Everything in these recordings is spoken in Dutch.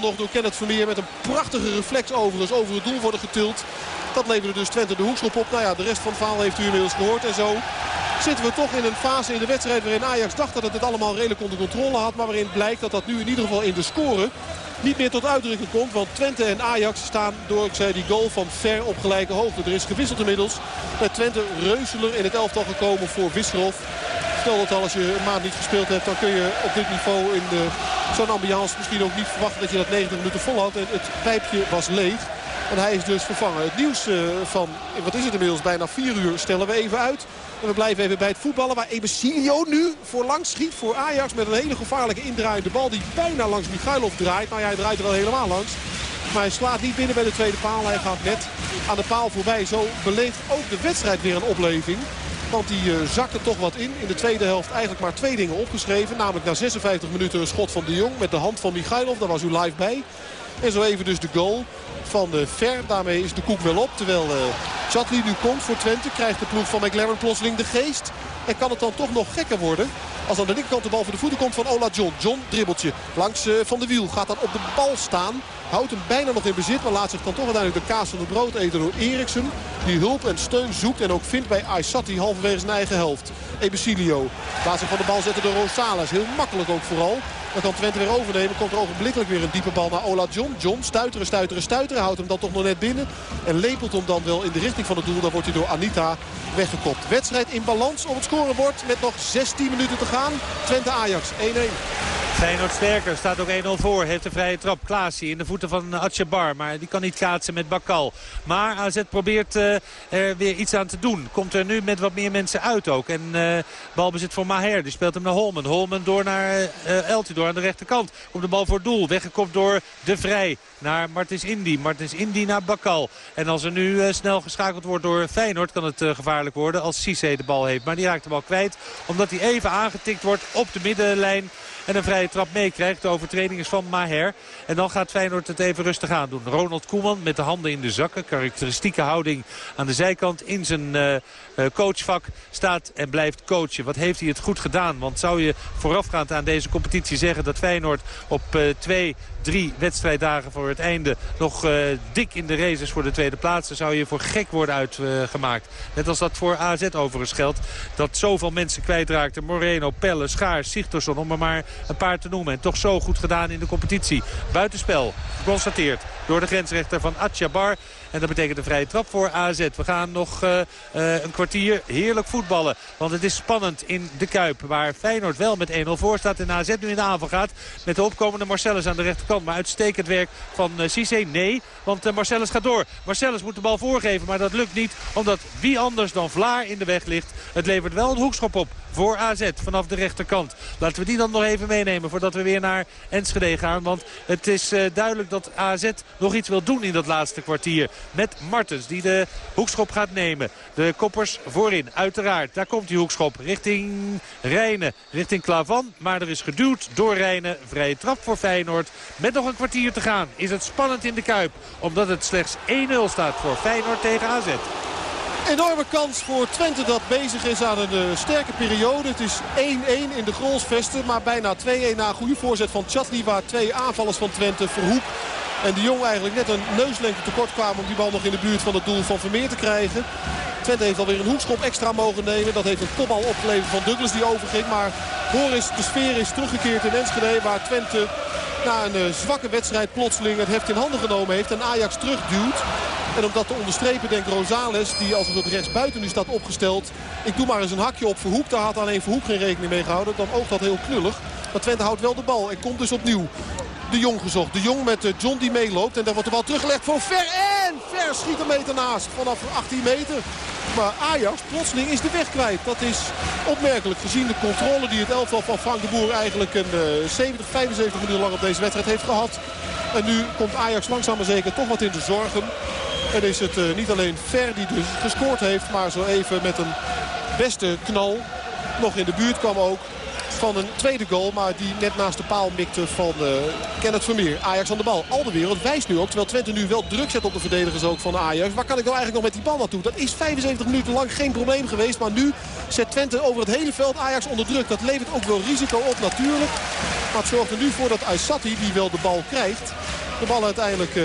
nog door Kenneth Vermeer met een prachtige reflex overigens over het doel worden getild. Dat leverde dus Twente de hoekschop op. Nou ja, de rest van het verhaal heeft u inmiddels gehoord. En zo zitten we toch in een fase in de wedstrijd waarin Ajax dacht dat het allemaal redelijk onder controle had. Maar waarin blijkt dat dat nu in ieder geval in de score niet meer tot uitdrukking komt. Want Twente en Ajax staan door ik zei, die goal van ver op gelijke hoogte. Er is gewisseld inmiddels. Met Twente Reuzeler in het elftal gekomen voor Wisselhof. Stel dat al als je een maand niet gespeeld hebt, dan kun je op dit niveau in zo'n ambiance misschien ook niet verwachten dat je dat 90 minuten volhoudt. En het pijpje was leeg. En hij is dus vervangen. Het nieuws eh, van, wat is het inmiddels, bijna 4 uur stellen we even uit. En we blijven even bij het voetballen waar Ebesilio nu voor langs schiet voor Ajax. Met een hele gevaarlijke indraaiende bal die bijna langs Michailov draait. Nou ja, hij draait er wel helemaal langs. Maar hij slaat niet binnen bij de tweede paal. Hij gaat net aan de paal voorbij. Zo beleeft ook de wedstrijd weer een opleving. Want die uh, zakte toch wat in. In de tweede helft eigenlijk maar twee dingen opgeschreven. Namelijk na 56 minuten een schot van de Jong met de hand van Michailov. Daar was u live bij. En zo even dus de goal van de Ver. Daarmee is de koek wel op. Terwijl uh, Chatli nu komt voor Twente. Krijgt de ploeg van McLaren plotseling de geest. En kan het dan toch nog gekker worden. Als aan de linkerkant de bal voor de voeten komt van Ola John. John dribbeltje langs Van de Wiel. Gaat dan op de bal staan. Houdt hem bijna nog in bezit. Maar laat zich dan toch uiteindelijk de kaas van de brood eten door Eriksen. Die hulp en steun zoekt. En ook vindt bij Aysati halverwege zijn eigen helft. Ebesilio laat zich van de bal zetten door Rosales. Heel makkelijk ook vooral. Dan Twente weer overnemen. Komt er ogenblikkelijk weer een diepe bal naar Ola John. John stuiteren, stuiteren, stuiteren. Houdt hem dan toch nog net binnen. En lepelt hem dan wel in de richting van het doel. Dan wordt hij door Anita weggekopt. Wedstrijd in balans op het scorebord. Met nog 16 minuten te gaan. Twente Ajax 1-1. Feyenoord sterker, staat ook 1-0 voor. Heeft een vrije trap. Klaasie in de voeten van Atjebar. Maar die kan niet kaatsen met Bakal. Maar AZ probeert uh, er weer iets aan te doen. Komt er nu met wat meer mensen uit ook. En uh, balbezit voor Maher. Die speelt hem naar Holmen. Holmen door naar uh, aan de rechterkant. Komt de bal voor doel. Weggekopt door De Vrij naar Martins Indy. Martins Indy naar Bakal. En als er nu snel geschakeld wordt door Feyenoord kan het gevaarlijk worden als Cisse de bal heeft. Maar die raakt de bal kwijt omdat hij even aangetikt wordt op de middenlijn. En een vrije trap meekrijgt. De overtreding is van Maher. En dan gaat Feyenoord het even rustig aan doen. Ronald Koeman met de handen in de zakken. Karakteristieke houding aan de zijkant in zijn uh, coachvak staat en blijft coachen. Wat heeft hij het goed gedaan? Want zou je voorafgaand aan deze competitie zeggen dat Feyenoord op uh, twee drie wedstrijddagen voor het einde nog dik in de race is voor de tweede plaats. Zou je voor gek worden uitgemaakt. Net als dat voor AZ overigens geldt. Dat zoveel mensen kwijtraakten. Moreno, Pelle, Schaar, Sigtorsson om er maar een paar te noemen. En toch zo goed gedaan in de competitie. Buitenspel geconstateerd door de grensrechter van Atjabar. En dat betekent een vrije trap voor AZ. We gaan nog uh, uh, een kwartier heerlijk voetballen. Want het is spannend in de Kuip. Waar Feyenoord wel met 1-0 voor staat. En AZ nu in de aanval gaat. Met de opkomende Marcellus aan de rechterkant. Maar uitstekend werk van uh. Nee, want Marcellus gaat door. Marcellus moet de bal voorgeven. Maar dat lukt niet. Omdat wie anders dan Vlaar in de weg ligt. Het levert wel een hoekschop op voor AZ vanaf de rechterkant. Laten we die dan nog even meenemen voordat we weer naar Enschede gaan. Want het is uh, duidelijk dat AZ nog iets wil doen in dat laatste kwartier. Met Martens die de hoekschop gaat nemen. De koppers voorin, uiteraard. Daar komt die hoekschop richting Rijnen, richting Klavan. Maar er is geduwd door Rijnen. Vrije trap voor Feyenoord. Met nog een kwartier te gaan is het spannend in de Kuip. Omdat het slechts 1-0 staat voor Feyenoord tegen AZ. Enorme kans voor Twente dat bezig is aan een uh, sterke periode. Het is 1-1 in de Grolsvesten. Maar bijna 2-1 na een goede voorzet van Chatli. Waar twee aanvallers van Twente, Verhoek en de Jong eigenlijk net een neuslengte tekort kwamen... om die bal nog in de buurt van het doel van Vermeer te krijgen. Twente heeft alweer een hoekschop extra mogen nemen. Dat heeft een kopbal opgeleverd van Douglas die overging. Maar Boris, de sfeer is teruggekeerd in Enschede. Waar Twente na een uh, zwakke wedstrijd plotseling het heft in handen genomen heeft. En Ajax terugduwt. En om dat te onderstrepen denkt Rosales, die als het rechts buiten nu staat opgesteld. Ik doe maar eens een hakje op Verhoek. Daar had alleen Verhoek geen rekening mee gehouden. Dan oogt dat heel knullig. Maar Twente houdt wel de bal en komt dus opnieuw. De Jong gezocht. De Jong met John die meeloopt. En daar wordt de bal teruggelegd voor Ver. En Ver schiet een meter naast. Vanaf 18 meter. Maar Ajax plotseling is de weg kwijt. Dat is opmerkelijk gezien de controle die het elftal van Frank de Boer eigenlijk een uh, 70, 75 minuten lang op deze wedstrijd heeft gehad. En nu komt Ajax langzaam maar zeker toch wat in de zorgen. En is het uh, niet alleen Ver die dus gescoord heeft. Maar zo even met een beste knal. Nog in de buurt kwam ook van een tweede goal. Maar die net naast de paal mikte van uh, Kenneth Vermeer. Ajax aan de bal. Al de wereld wijst nu ook. Terwijl Twente nu wel druk zet op de verdedigers ook van Ajax. Waar kan ik nou eigenlijk nog met die bal naartoe? Dat is 75 minuten lang geen probleem geweest. Maar nu zet Twente over het hele veld Ajax onder druk. Dat levert ook wel risico op natuurlijk. Maar het zorgt er nu voor dat Aysati, die wel de bal krijgt de bal uiteindelijk uh,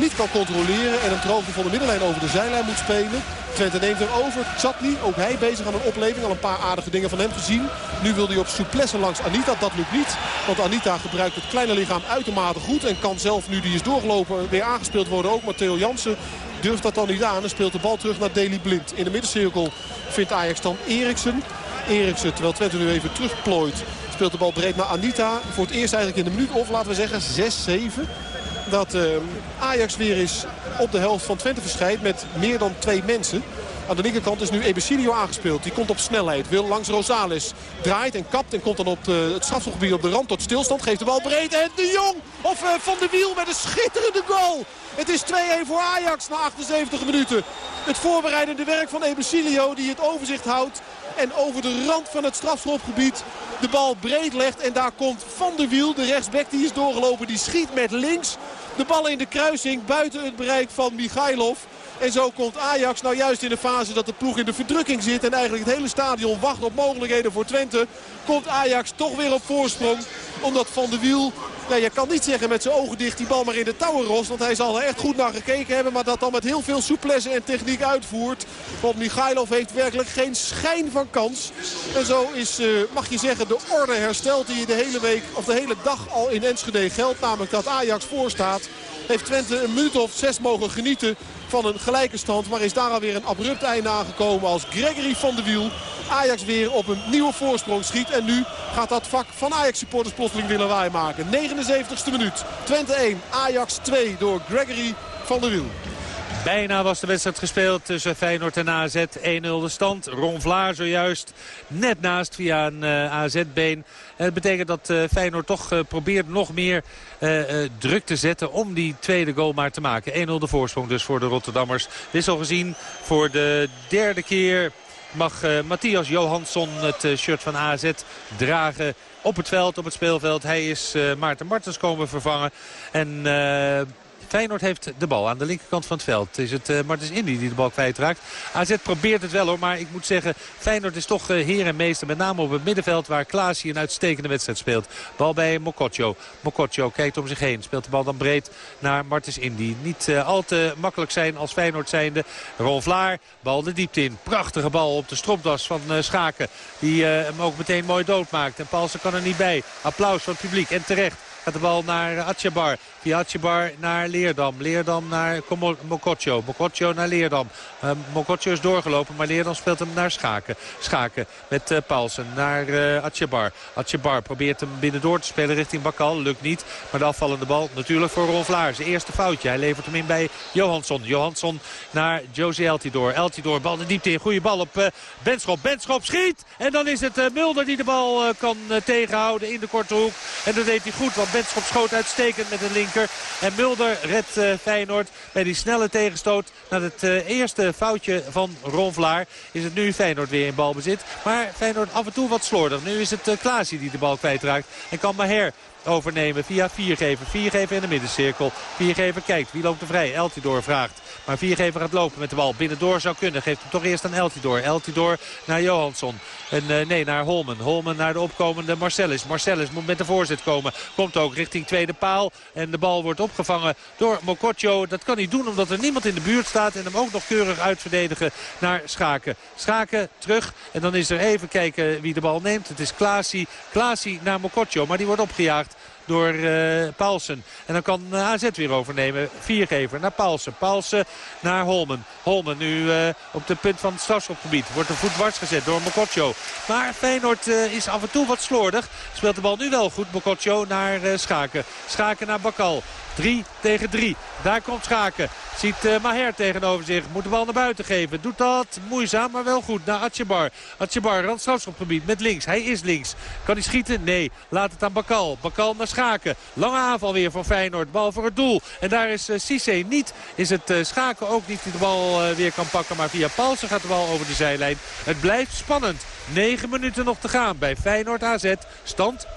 niet kan controleren. En een droogte van de middenlijn over de zijlijn moet spelen. Twente neemt er over. Chatli, ook hij bezig aan een opleving. Al een paar aardige dingen van hem gezien. Nu wil hij op souplesse langs Anita. Dat lukt niet. Want Anita gebruikt het kleine lichaam uitermate goed. En kan zelf, nu die is doorgelopen, weer aangespeeld worden. Ook Matteo Jansen durft dat dan niet aan. En speelt de bal terug naar Deli Blind. In de middencirkel vindt Ajax dan Eriksen. Eriksen, terwijl Twente nu even terugplooit. Speelt de bal breed naar Anita. Voor het eerst eigenlijk in de minuut of laten we zeggen 6-7 dat uh, Ajax weer is op de helft van Twente verschijnt met meer dan twee mensen. Aan de linkerkant is nu Ebesilio aangespeeld. Die komt op snelheid. Wil langs Rosales. Draait en kapt en komt dan op de, het strafschopgebied op de rand tot stilstand. Geeft de bal breed. En de Jong of uh, Van de Wiel met een schitterende goal. Het is 2-1 voor Ajax na 78 minuten. Het voorbereidende werk van Ebesilio die het overzicht houdt. En over de rand van het strafschopgebied de bal breed legt. En daar komt Van der Wiel, de rechtsback, die is doorgelopen. Die schiet met links. De bal in de kruising buiten het bereik van Michailov. En zo komt Ajax nou juist in de fase dat de ploeg in de verdrukking zit. En eigenlijk het hele stadion wacht op mogelijkheden voor Twente. Komt Ajax toch weer op voorsprong. Omdat Van der Wiel ja, je kan niet zeggen met zijn ogen dicht die bal maar in de touwen rost. Want hij zal er echt goed naar gekeken hebben. Maar dat dan met heel veel souplesse en techniek uitvoert. Want Michailov heeft werkelijk geen schijn van kans. En zo is, uh, mag je zeggen, de orde hersteld die de hele week of de hele dag al in Enschede geldt. Namelijk dat Ajax voorstaat. Heeft Twente een minuut of zes mogen genieten van een gelijke stand. Maar is daar alweer een abrupt einde aangekomen als Gregory van de Wiel. Ajax weer op een nieuwe voorsprong schiet. En nu gaat dat vak van Ajax supporters plotseling willen waarmaken. 79ste minuut. Twente 1, Ajax 2 door Gregory van der Wiel. Bijna was de wedstrijd gespeeld tussen Feyenoord en AZ. 1-0 de stand. Ron Vlaar zojuist net naast via een uh, AZ-been. Het betekent dat uh, Feyenoord toch uh, probeert nog meer druk te zetten om die tweede goal maar te maken. 1-0 de voorsprong dus voor de Rotterdammers. Wissel gezien voor de derde keer mag Matthias Johansson het shirt van AZ dragen op het veld, op het speelveld. Hij is Maarten Martens komen vervangen. En Feyenoord heeft de bal aan de linkerkant van het veld. Is het uh, Martens Indy die de bal kwijtraakt. AZ probeert het wel hoor, maar ik moet zeggen... Feyenoord is toch uh, heer en meester. Met name op het middenveld waar Klaasie een uitstekende wedstrijd speelt. Bal bij Mokotjo. Mokotjo kijkt om zich heen. Speelt de bal dan breed naar Martens Indy. Niet uh, al te makkelijk zijn als Feyenoord zijnde. Ron Vlaar, bal de diepte in. Prachtige bal op de stropdas van Schaken. Die hem ook meteen mooi doodmaakt. En Paulsen kan er niet bij. Applaus van het publiek en terecht. Gaat de bal naar Atjebar. Via Atjebar naar Leerdam. Leerdam naar Mokotjo. Mokotjo naar Leerdam. Uh, Mokotjo is doorgelopen, maar Leerdam speelt hem naar Schaken. Schaken met uh, Paulsen naar uh, Atjebar. Atjebar probeert hem binnendoor te spelen richting Bakal. Lukt niet. Maar de afvallende bal natuurlijk voor Ron Vlaar. Zijn eerste foutje. Hij levert hem in bij Johansson. Johansson naar Josie Eltidoor. Eltidoor, bal de diepte in. Goede bal op Benschop. Benschop schiet. En dan is het Mulder die de bal kan tegenhouden in de korte hoek. En dat deed hij goed, want Benschop schoot uitstekend met een linker. En Mulder redt uh, Feyenoord bij die snelle tegenstoot. Na het uh, eerste foutje van Ron Vlaar is het nu Feyenoord weer in balbezit. Maar Feyenoord af en toe wat slordig. Nu is het uh, Klaasie die de bal kwijtraakt. En kan Maher overnemen via Viergever. Viergever in de middencirkel. Viergever kijkt. Wie loopt er vrij? Eltidoor vraagt. Maar Viergever gaat lopen met de bal. Binnendoor zou kunnen. Geeft hem toch eerst aan Eltidoor. Eltidoor naar Johansson. En uh, nee, naar Holmen. Holmen naar de opkomende Marcellus. Marcellus moet met de voorzet komen. Komt ook richting tweede paal. En de bal wordt opgevangen door Mokotjo. Dat kan hij doen omdat er niemand in de buurt staat. En hem ook nog keurig uitverdedigen naar Schaken. Schaken terug. En dan is er even kijken wie de bal neemt. Het is Klaasie. Klaasie naar Mokotjo. Maar die wordt opgejaagd door uh, Paulsen. En dan kan uh, AZ weer overnemen. Viergever naar Paulsen. Paulsen naar Holmen. Holmen nu uh, op de punt van het strafschopgebied. Wordt de voet dwars gezet door Mokotjo. Maar Feyenoord is af en toe wat slordig. Speelt de bal nu wel goed. Mokotjo naar Schaken. Schaken naar Bakal. 3 tegen 3. Daar komt Schaken. Ziet uh, Maher tegenover zich. Moet de bal naar buiten geven. Doet dat moeizaam, maar wel goed. Naar Atjebar. Atjebar, randstrafschopgebied met links. Hij is links. Kan hij schieten? Nee. Laat het aan Bakal. Bakal naar Schaken. Lange aanval weer van Feyenoord. Bal voor het doel. En daar is uh, Cisse niet. Is het uh, Schaken ook niet die de bal weer kan pakken. Maar via Paulsen gaat de bal over de zijlijn. Het blijft spannend. 9 minuten nog te gaan bij Feyenoord AZ. Stand 1-0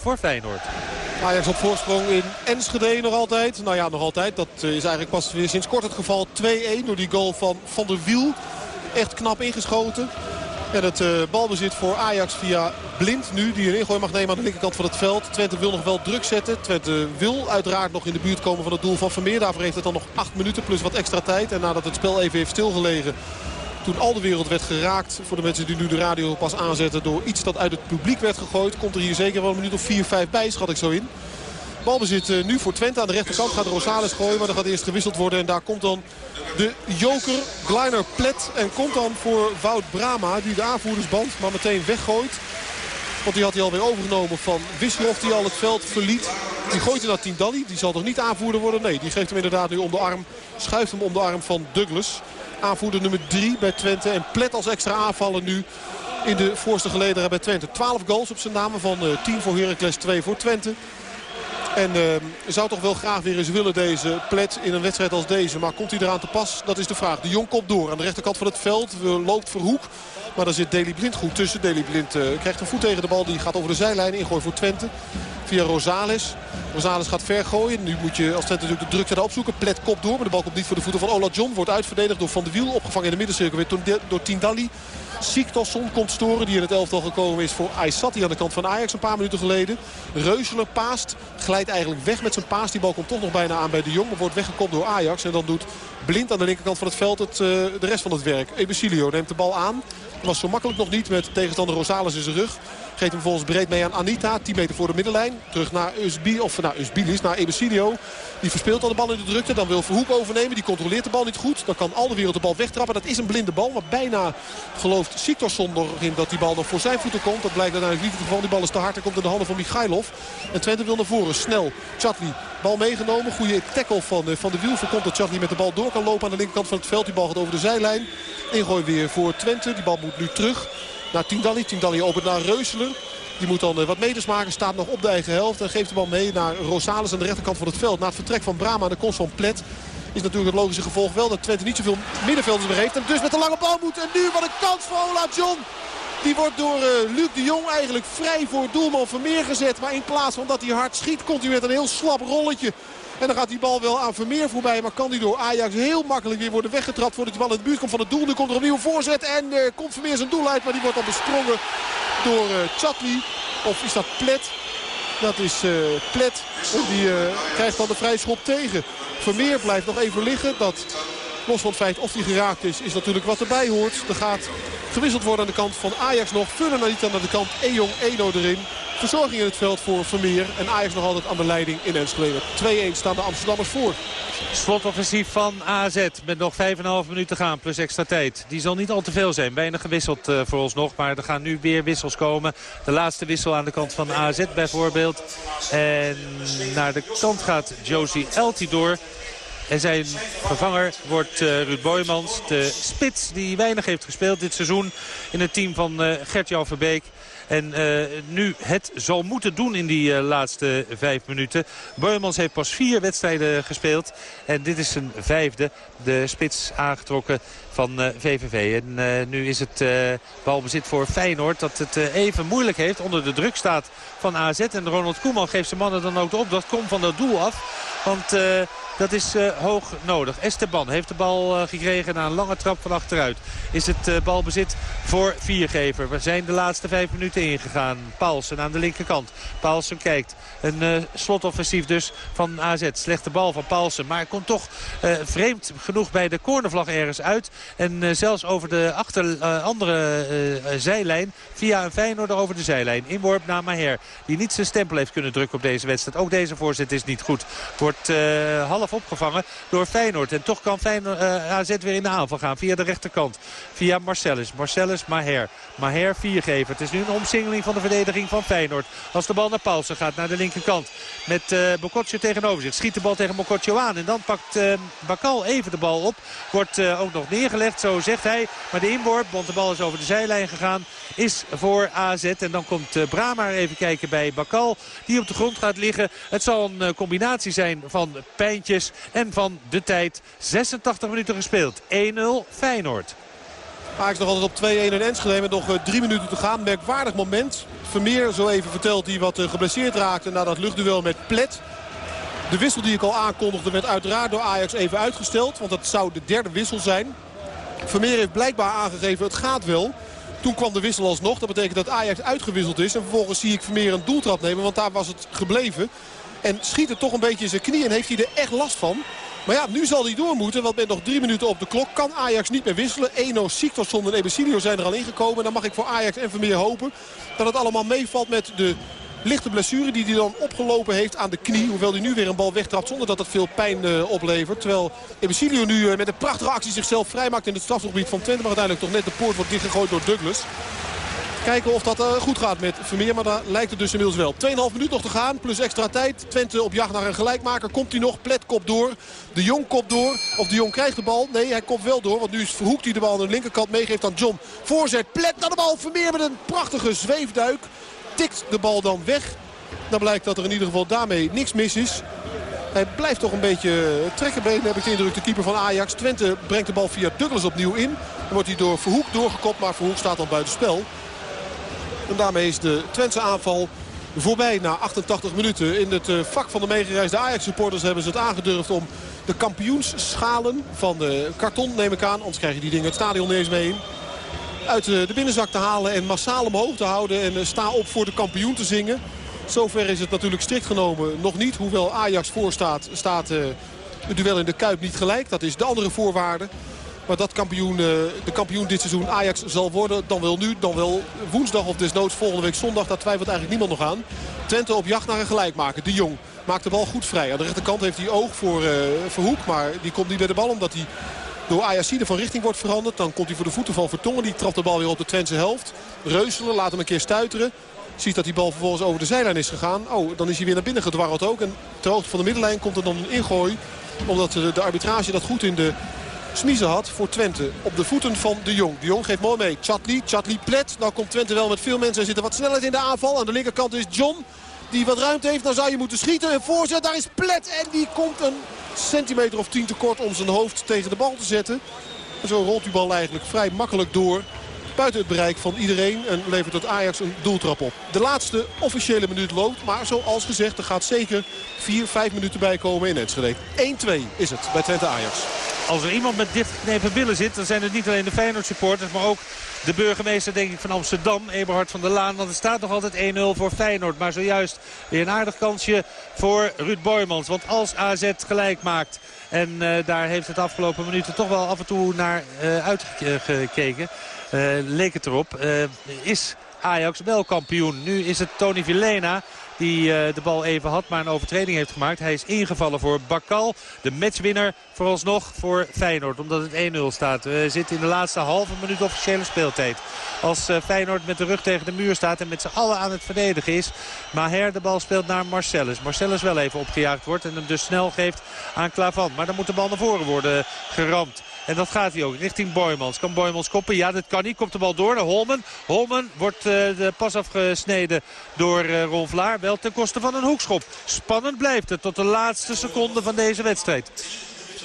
voor Feyenoord. Ajax op voorsprong in Enschede nog altijd. Nou ja, nog altijd. Dat is eigenlijk pas weer sinds kort het geval. 2-1 door die goal van Van der Wiel. Echt knap ingeschoten. En het uh, balbezit voor Ajax via Blind nu. Die een ingooi mag nemen aan de linkerkant van het veld. Twente wil nog wel druk zetten. Twente wil uiteraard nog in de buurt komen van het doel van Vermeer. Daarvoor heeft het dan nog 8 minuten plus wat extra tijd. En nadat het spel even heeft stilgelegen toen al de wereld werd geraakt, voor de mensen die nu de radio pas aanzetten... door iets dat uit het publiek werd gegooid, komt er hier zeker wel een minuut of 4, 5 bij, schat ik zo in. Balbezit uh, nu voor Twente. Aan de rechterkant gaat Rosales gooien. Maar dan gaat eerst gewisseld worden. En daar komt dan de joker Kleiner Plet. En komt dan voor Wout Brama. Die de aanvoerdersband maar meteen weggooit. Want die had hij alweer overgenomen van Wisselhof die al het veld verliet. Die gooit er naar Tindalli. Die zal toch niet aanvoerder worden? Nee, die geeft hem inderdaad nu om de arm. Schuift hem om de arm van Douglas. Aanvoerder nummer 3 bij Twente. En Plet als extra aanvallen nu in de voorste gelederen bij Twente. 12 goals op zijn namen van 10 eh, voor Heracles, 2 voor Twente. En uh, zou toch wel graag weer eens willen deze plet in een wedstrijd als deze. Maar komt hij eraan te pas? Dat is de vraag. De Jong komt door aan de rechterkant van het veld. Loopt Verhoek. Maar daar zit Deli Blind goed tussen. Deli Blind uh, krijgt een voet tegen de bal. Die gaat over de zijlijn. Ingooi voor Twente. Via Rosales. Rosales gaat ver gooien. Nu moet je als Twente natuurlijk de drukte daar opzoeken. Plet kop door. Maar de bal komt niet voor de voeten van Ola John. Wordt uitverdedigd door Van de Wiel. Opgevangen in de middencirkel weer door Tindalli. Siktorsson komt storen. Die in het elftal gekomen is voor Aysati aan de kant van Ajax een paar minuten geleden. Reuseler paast. Glijdt eigenlijk weg met zijn paas. Die bal komt toch nog bijna aan bij de Jong. Maar wordt weggekopt door Ajax. En dan doet Blind aan de linkerkant van het veld het, uh, de rest van het werk. Ebesilio neemt de bal aan. Was zo makkelijk nog niet met tegenstander Rosales in zijn rug. Geeft hem volgens breed mee aan Anita. 10 meter voor de middenlijn. Terug naar Usbi, of naar Usbilis, naar Ebesilio. Die verspeelt al de bal in de drukte. Dan wil Verhoek overnemen. Die controleert de bal niet goed. Dan kan al de wereld de bal wegtrappen. Dat is een blinde bal. Maar bijna gelooft Siktorsson nog in dat die bal nog voor zijn voeten komt. Dat blijkt uiteindelijk niet het geval. Die bal is te hard. Hij komt in de handen van Michailov. En Twente wil naar voren. Snel. Chatli. Bal meegenomen. Goede tackle van, eh, van de wiel. Voorkomt dat Chatli met de bal door kan lopen aan de linkerkant van het veld. Die bal gaat over de zijlijn. Ingooi weer voor Twente. Die bal moet nu terug naar Tindalli. Tindalli opent naar Reuseler. Die moet dan eh, wat meters maken. Staat nog op de eigen helft. En geeft de bal mee naar Rosales aan de rechterkant van het veld. Na het vertrek van Brama aan de komst van Plet. Is natuurlijk het logische gevolg wel dat Twente niet zoveel middenvelders meer heeft. En dus met een lange bal moet. En nu wat een kans voor Ola John. Die wordt door uh, Luc de Jong eigenlijk vrij voor doelman Vermeer gezet. Maar in plaats van dat hij hard schiet komt hij met een heel slap rolletje. En dan gaat die bal wel aan Vermeer voorbij. Maar kan die door Ajax heel makkelijk weer worden weggetrapt. Voordat die bal in de buurt komt van het doel. Nu komt er een nieuwe voorzet. En uh, komt Vermeer zijn doel uit. Maar die wordt dan besprongen door uh, Chatli. Of is dat Plet? Dat is uh, Plet. Die uh, krijgt dan de vrije schop tegen. Vermeer blijft nog even liggen. Dat los van het feit of hij geraakt is, is natuurlijk wat erbij hoort. Er gaat gewisseld worden aan de kant van Ajax nog. Vullen naar niet aan de kant. Ejong Eno erin. Verzorging in het veld voor Vermeer. En Ajax nog altijd aan de leiding in Enschede. 2-1 staan de Amsterdammers voor. Slotoffensief van AZ met nog 5,5 minuten te gaan plus extra tijd. Die zal niet al te veel zijn. Weinig gewisseld uh, voor ons nog. Maar er gaan nu weer wissels komen. De laatste wissel aan de kant van AZ bijvoorbeeld. En naar de kant gaat Josie Eltidoor. En zijn vervanger wordt uh, Ruud Boymans, de spits die weinig heeft gespeeld dit seizoen in het team van uh, Gert-Jan Verbeek. En uh, nu het zal moeten doen in die laatste vijf minuten. Boymans heeft pas vier wedstrijden gespeeld. En dit is zijn vijfde. De spits aangetrokken van VVV. En nu is het balbezit voor Feyenoord dat het even moeilijk heeft. Onder de druk staat van AZ. En Ronald Koeman geeft zijn mannen dan ook de opdracht. Kom van dat doel af. Want dat is hoog nodig. Esteban heeft de bal gekregen na een lange trap van achteruit. Is het balbezit voor Viergever. We zijn de laatste vijf minuten ingegaan. Paulsen aan de linkerkant. Paulsen kijkt. Een slotoffensief dus van AZ. Slechte bal van Paulsen. Maar komt toch vreemd genoeg bij de cornervlag ergens uit. En zelfs over de achter, andere zijlijn. Via een Feyenoord over de zijlijn. Inworp naar Maher. Die niet zijn stempel heeft kunnen drukken op deze wedstrijd. Ook deze voorzet is niet goed. Wordt half opgevangen door Feyenoord. En toch kan Feyenoord, AZ weer in de aanval gaan via de rechterkant. Via Marcellus. Marcellus, Maher. Maher viergever. Het is nu een omsingeling van de verdediging van Feyenoord. Als de bal naar Paulsen gaat, naar de linkerkant. Met uh, tegenover zich. Schiet de bal tegen Bococcio aan. En dan pakt uh, Bakal even de bal op. Wordt ook nog neergelegd, zo zegt hij. Maar de inworp, want de bal is over de zijlijn gegaan, is voor AZ. En dan komt uh, Brama even kijken bij Bakal. Die op de grond gaat liggen. Het zal een combinatie zijn van pijntje en van de tijd 86 minuten gespeeld. 1-0 Feyenoord. Ajax nog altijd op 2-1 in Enschede met nog uh, drie minuten te gaan. Merkwaardig moment. Vermeer, zo even vertelt hij wat geblesseerd raakte na dat luchtduel met Plet. De wissel die ik al aankondigde werd uiteraard door Ajax even uitgesteld. Want dat zou de derde wissel zijn. Vermeer heeft blijkbaar aangegeven het gaat wel. Toen kwam de wissel alsnog. Dat betekent dat Ajax uitgewisseld is. En vervolgens zie ik Vermeer een doeltrap nemen. Want daar was het gebleven. En schiet het toch een beetje in zijn knie. En heeft hij er echt last van. Maar ja, nu zal hij door moeten. Want met nog drie minuten op de klok kan Ajax niet meer wisselen. Eno, Siktorsson en Ebesilio zijn er al ingekomen. Dan mag ik voor Ajax en Vermeer hopen dat het allemaal meevalt met de lichte blessure die hij dan opgelopen heeft aan de knie. Hoewel hij nu weer een bal wegtrapt zonder dat het veel pijn uh, oplevert. Terwijl Ebesilio nu uh, met een prachtige actie zichzelf vrijmaakt in het strafgebied van Twente. Maar uiteindelijk toch net de poort wordt dichtgegooid door Douglas. Kijken of dat uh, goed gaat met Vermeer. Maar daar lijkt het dus inmiddels wel. 2,5 minuut nog te gaan. Plus extra tijd. Twente op jacht naar een gelijkmaker. Komt hij nog. Plet kop door. De Jong kop door. Of de Jong krijgt de bal. Nee, hij komt wel door. Want nu Verhoekt hij de bal aan de linkerkant. Meegeeft aan John. Voorzet. Plet naar de bal. Vermeer met een prachtige zweefduik. Tikt de bal dan weg. Dan blijkt dat er in ieder geval daarmee niks mis is. Hij blijft toch een beetje trekkenbeen, heb ik de indruk, de keeper van Ajax. Twente brengt de bal via Douglas opnieuw in. Dan wordt hij door Verhoek doorgekopt, maar Verhoek staat dan buiten spel. En daarmee is de Twentse aanval voorbij na 88 minuten. In het vak van de meegereisde Ajax-supporters hebben ze het aangedurfd om de kampioensschalen van de karton, neem ik aan. Anders krijg je die dingen het stadion niet eens mee in uit de binnenzak te halen en massaal omhoog te houden. En sta op voor de kampioen te zingen. Zover is het natuurlijk strikt genomen nog niet. Hoewel Ajax voorstaat, staat uh, het duel in de Kuip niet gelijk. Dat is de andere voorwaarde. Maar dat kampioen, uh, de kampioen dit seizoen Ajax zal worden. Dan wel nu, dan wel woensdag of desnoods volgende week zondag. Daar twijfelt eigenlijk niemand nog aan. Twente op jacht naar een gelijkmaker. De Jong maakt de bal goed vrij. Aan de rechterkant heeft hij oog voor uh, Verhoek. Maar die komt niet bij de bal omdat hij door Ajaxide van richting wordt veranderd. Dan komt hij voor de voeten van Vertongen. Die trapt de bal weer op de Twentse helft. Reuselen, laat hem een keer stuiteren. Ziet dat die bal vervolgens over de zijlijn is gegaan. Oh, dan is hij weer naar binnen gedwarreld ook. En ter hoogte van de middenlijn komt er dan een ingooi. Omdat de arbitrage dat goed in de smiezen had voor Twente. Op de voeten van de Jong. De Jong geeft mooi mee. Chatli, Chatli plet. Nou komt Twente wel met veel mensen. Er zit er wat snelheid in de aanval. Aan de linkerkant is John. Die wat ruimte heeft. Dan zou je moeten schieten. En voorzet, daar is Plet. En die komt een centimeter of tien tekort om zijn hoofd tegen de bal te zetten. En zo rolt die bal eigenlijk vrij makkelijk door buiten het bereik van iedereen. En levert het Ajax een doeltrap op. De laatste officiële minuut loopt. Maar zoals gezegd, er gaat zeker 4, 5 minuten bij komen in Enschede. 1-2 is het bij Twente Ajax. Als er iemand met dichtgeknepen billen zit, dan zijn het niet alleen de Feyenoord supporters, maar ook de burgemeester denk ik van Amsterdam, Eberhard van der Laan. Want het staat nog altijd 1-0 voor Feyenoord. Maar zojuist weer een aardig kansje voor Ruud Boymans. Want als AZ gelijk maakt, en uh, daar heeft het afgelopen minuten toch wel af en toe naar uh, uitgekeken. Uh, leek het erop. is Ajax wel kampioen. Nu is het Tony Villena die uh, de bal even had, maar een overtreding heeft gemaakt. Hij is ingevallen voor Bakal. De matchwinner vooralsnog voor Feyenoord, omdat het 1-0 staat. We zitten in de laatste halve minuut officiële speeltijd. Als uh, Feyenoord met de rug tegen de muur staat en met z'n allen aan het verdedigen is. Maher de bal speelt naar Marcellus. Marcellus wel even opgejaagd wordt en hem dus snel geeft aan Klavan. Maar dan moet de bal naar voren worden geramd. En dat gaat hij ook richting Boymans. Kan Boymans koppen? Ja, dat kan niet. Komt de bal door naar Holmen. Holmen wordt uh, de pas afgesneden door uh, Ron Vlaar. Wel ten koste van een hoekschop. Spannend blijft het tot de laatste seconde van deze wedstrijd.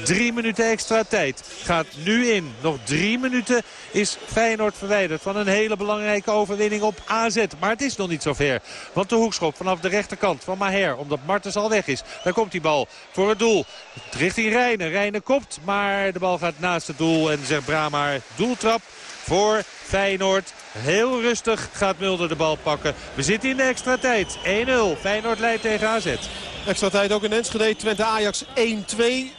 Drie minuten extra tijd gaat nu in. Nog drie minuten is Feyenoord verwijderd van een hele belangrijke overwinning op AZ. Maar het is nog niet zover. Want de hoekschop vanaf de rechterkant van Maher, omdat Martens al weg is. Daar komt die bal voor het doel. Richting Rijnen. Rijnen kopt, maar de bal gaat naast het doel. En zegt Brama doeltrap voor Feyenoord. Heel rustig gaat Mulder de bal pakken. We zitten in de extra tijd. 1-0. Feyenoord leidt tegen AZ. Extra tijd ook in Enschede. Twente Ajax 1-2.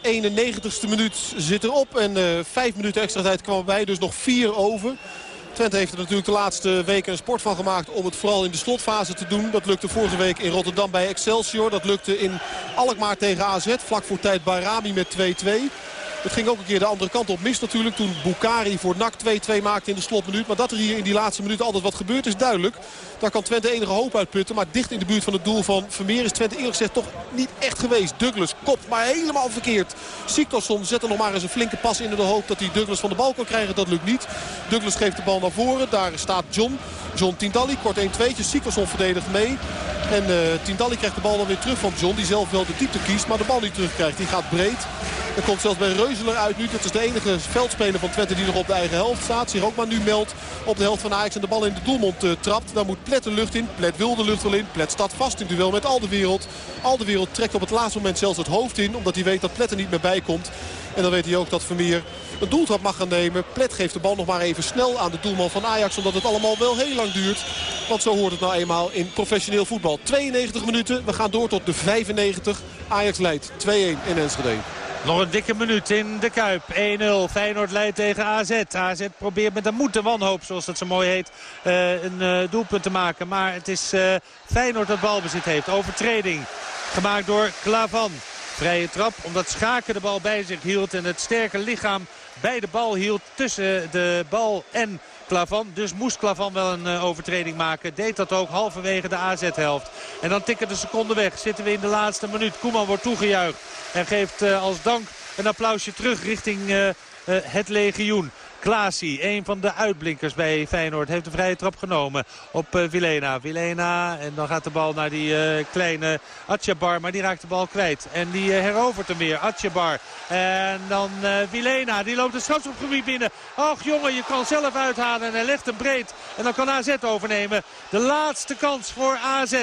91ste minuut zit erop. En uh, vijf minuten extra tijd kwam erbij. Dus nog vier over. Twente heeft er natuurlijk de laatste weken een sport van gemaakt om het vooral in de slotfase te doen. Dat lukte vorige week in Rotterdam bij Excelsior. Dat lukte in Alkmaar tegen AZ. Vlak voor tijd Barami met 2-2. Het ging ook een keer de andere kant op mis natuurlijk. Toen Bukari voor NAC 2-2 maakte in de slotminuut. Maar dat er hier in die laatste minuut altijd wat gebeurt is duidelijk. Daar kan Twente enige hoop uitputten. Maar dicht in de buurt van het doel van Vermeer is Twente eerlijk gezegd toch niet echt geweest. Douglas kopt maar helemaal verkeerd. Siktorsson zet er nog maar eens een flinke pas in de hoop dat hij Douglas van de bal kan krijgen. Dat lukt niet. Douglas geeft de bal naar voren. Daar staat John. John Tindalli, kort 1-2'tje. Siktorsson verdedigt mee. En uh, Tindalli krijgt de bal dan weer terug van John. Die zelf wel de diepte kiest, maar de bal niet terugkrijgt. Die gaat breed. Er komt zelfs bij Reuzeler uit nu. Dat is de enige veldspeler van Twente die nog op de eigen helft staat. Zich ook maar nu meldt op de helft van Ajax en de bal in de doelmond uh, trapt. Dan moet Plet de lucht in. Plet wil de lucht wel in. Plet staat vast in duel met al de wereld. Al de wereld trekt op het laatste moment zelfs het hoofd in. Omdat hij weet dat Plet er niet meer bij komt. En dan weet hij ook dat Vermeer een doeltrap mag gaan nemen. Plet geeft de bal nog maar even snel aan de doelman van Ajax. Omdat het allemaal wel heel lang duurt. Want zo hoort het nou eenmaal in professioneel voetbal. 92 minuten. We gaan door tot de 95. Ajax leidt 2-1 in Enschede. Nog een dikke minuut in de Kuip. 1-0. Feyenoord leidt tegen AZ. AZ probeert met een moed en wanhoop, zoals dat zo mooi heet, uh, een uh, doelpunt te maken. Maar het is uh, Feyenoord dat balbezit heeft. Overtreding gemaakt door Klavan. Vrije trap, omdat Schaken de bal bij zich hield en het sterke lichaam bij de bal hield tussen de bal en Klavan. Dus moest Klavan wel een uh, overtreding maken. Deed dat ook halverwege de AZ-helft. En dan tikken de seconden weg. Zitten we in de laatste minuut. Koeman wordt toegejuicht. En geeft uh, als dank een applausje terug richting uh, het legioen. Klaasie, een van de uitblinkers bij Feyenoord, heeft de vrije trap genomen op uh, Vilena. Vilena en dan gaat de bal naar die uh, kleine Atjabar, maar die raakt de bal kwijt. En die uh, herovert hem weer, Atjabar. En dan Vilena, die loopt het strafschopgebied binnen. Och jongen, je kan zelf uithalen en hij legt hem breed. En dan kan AZ overnemen. De laatste kans voor AZ.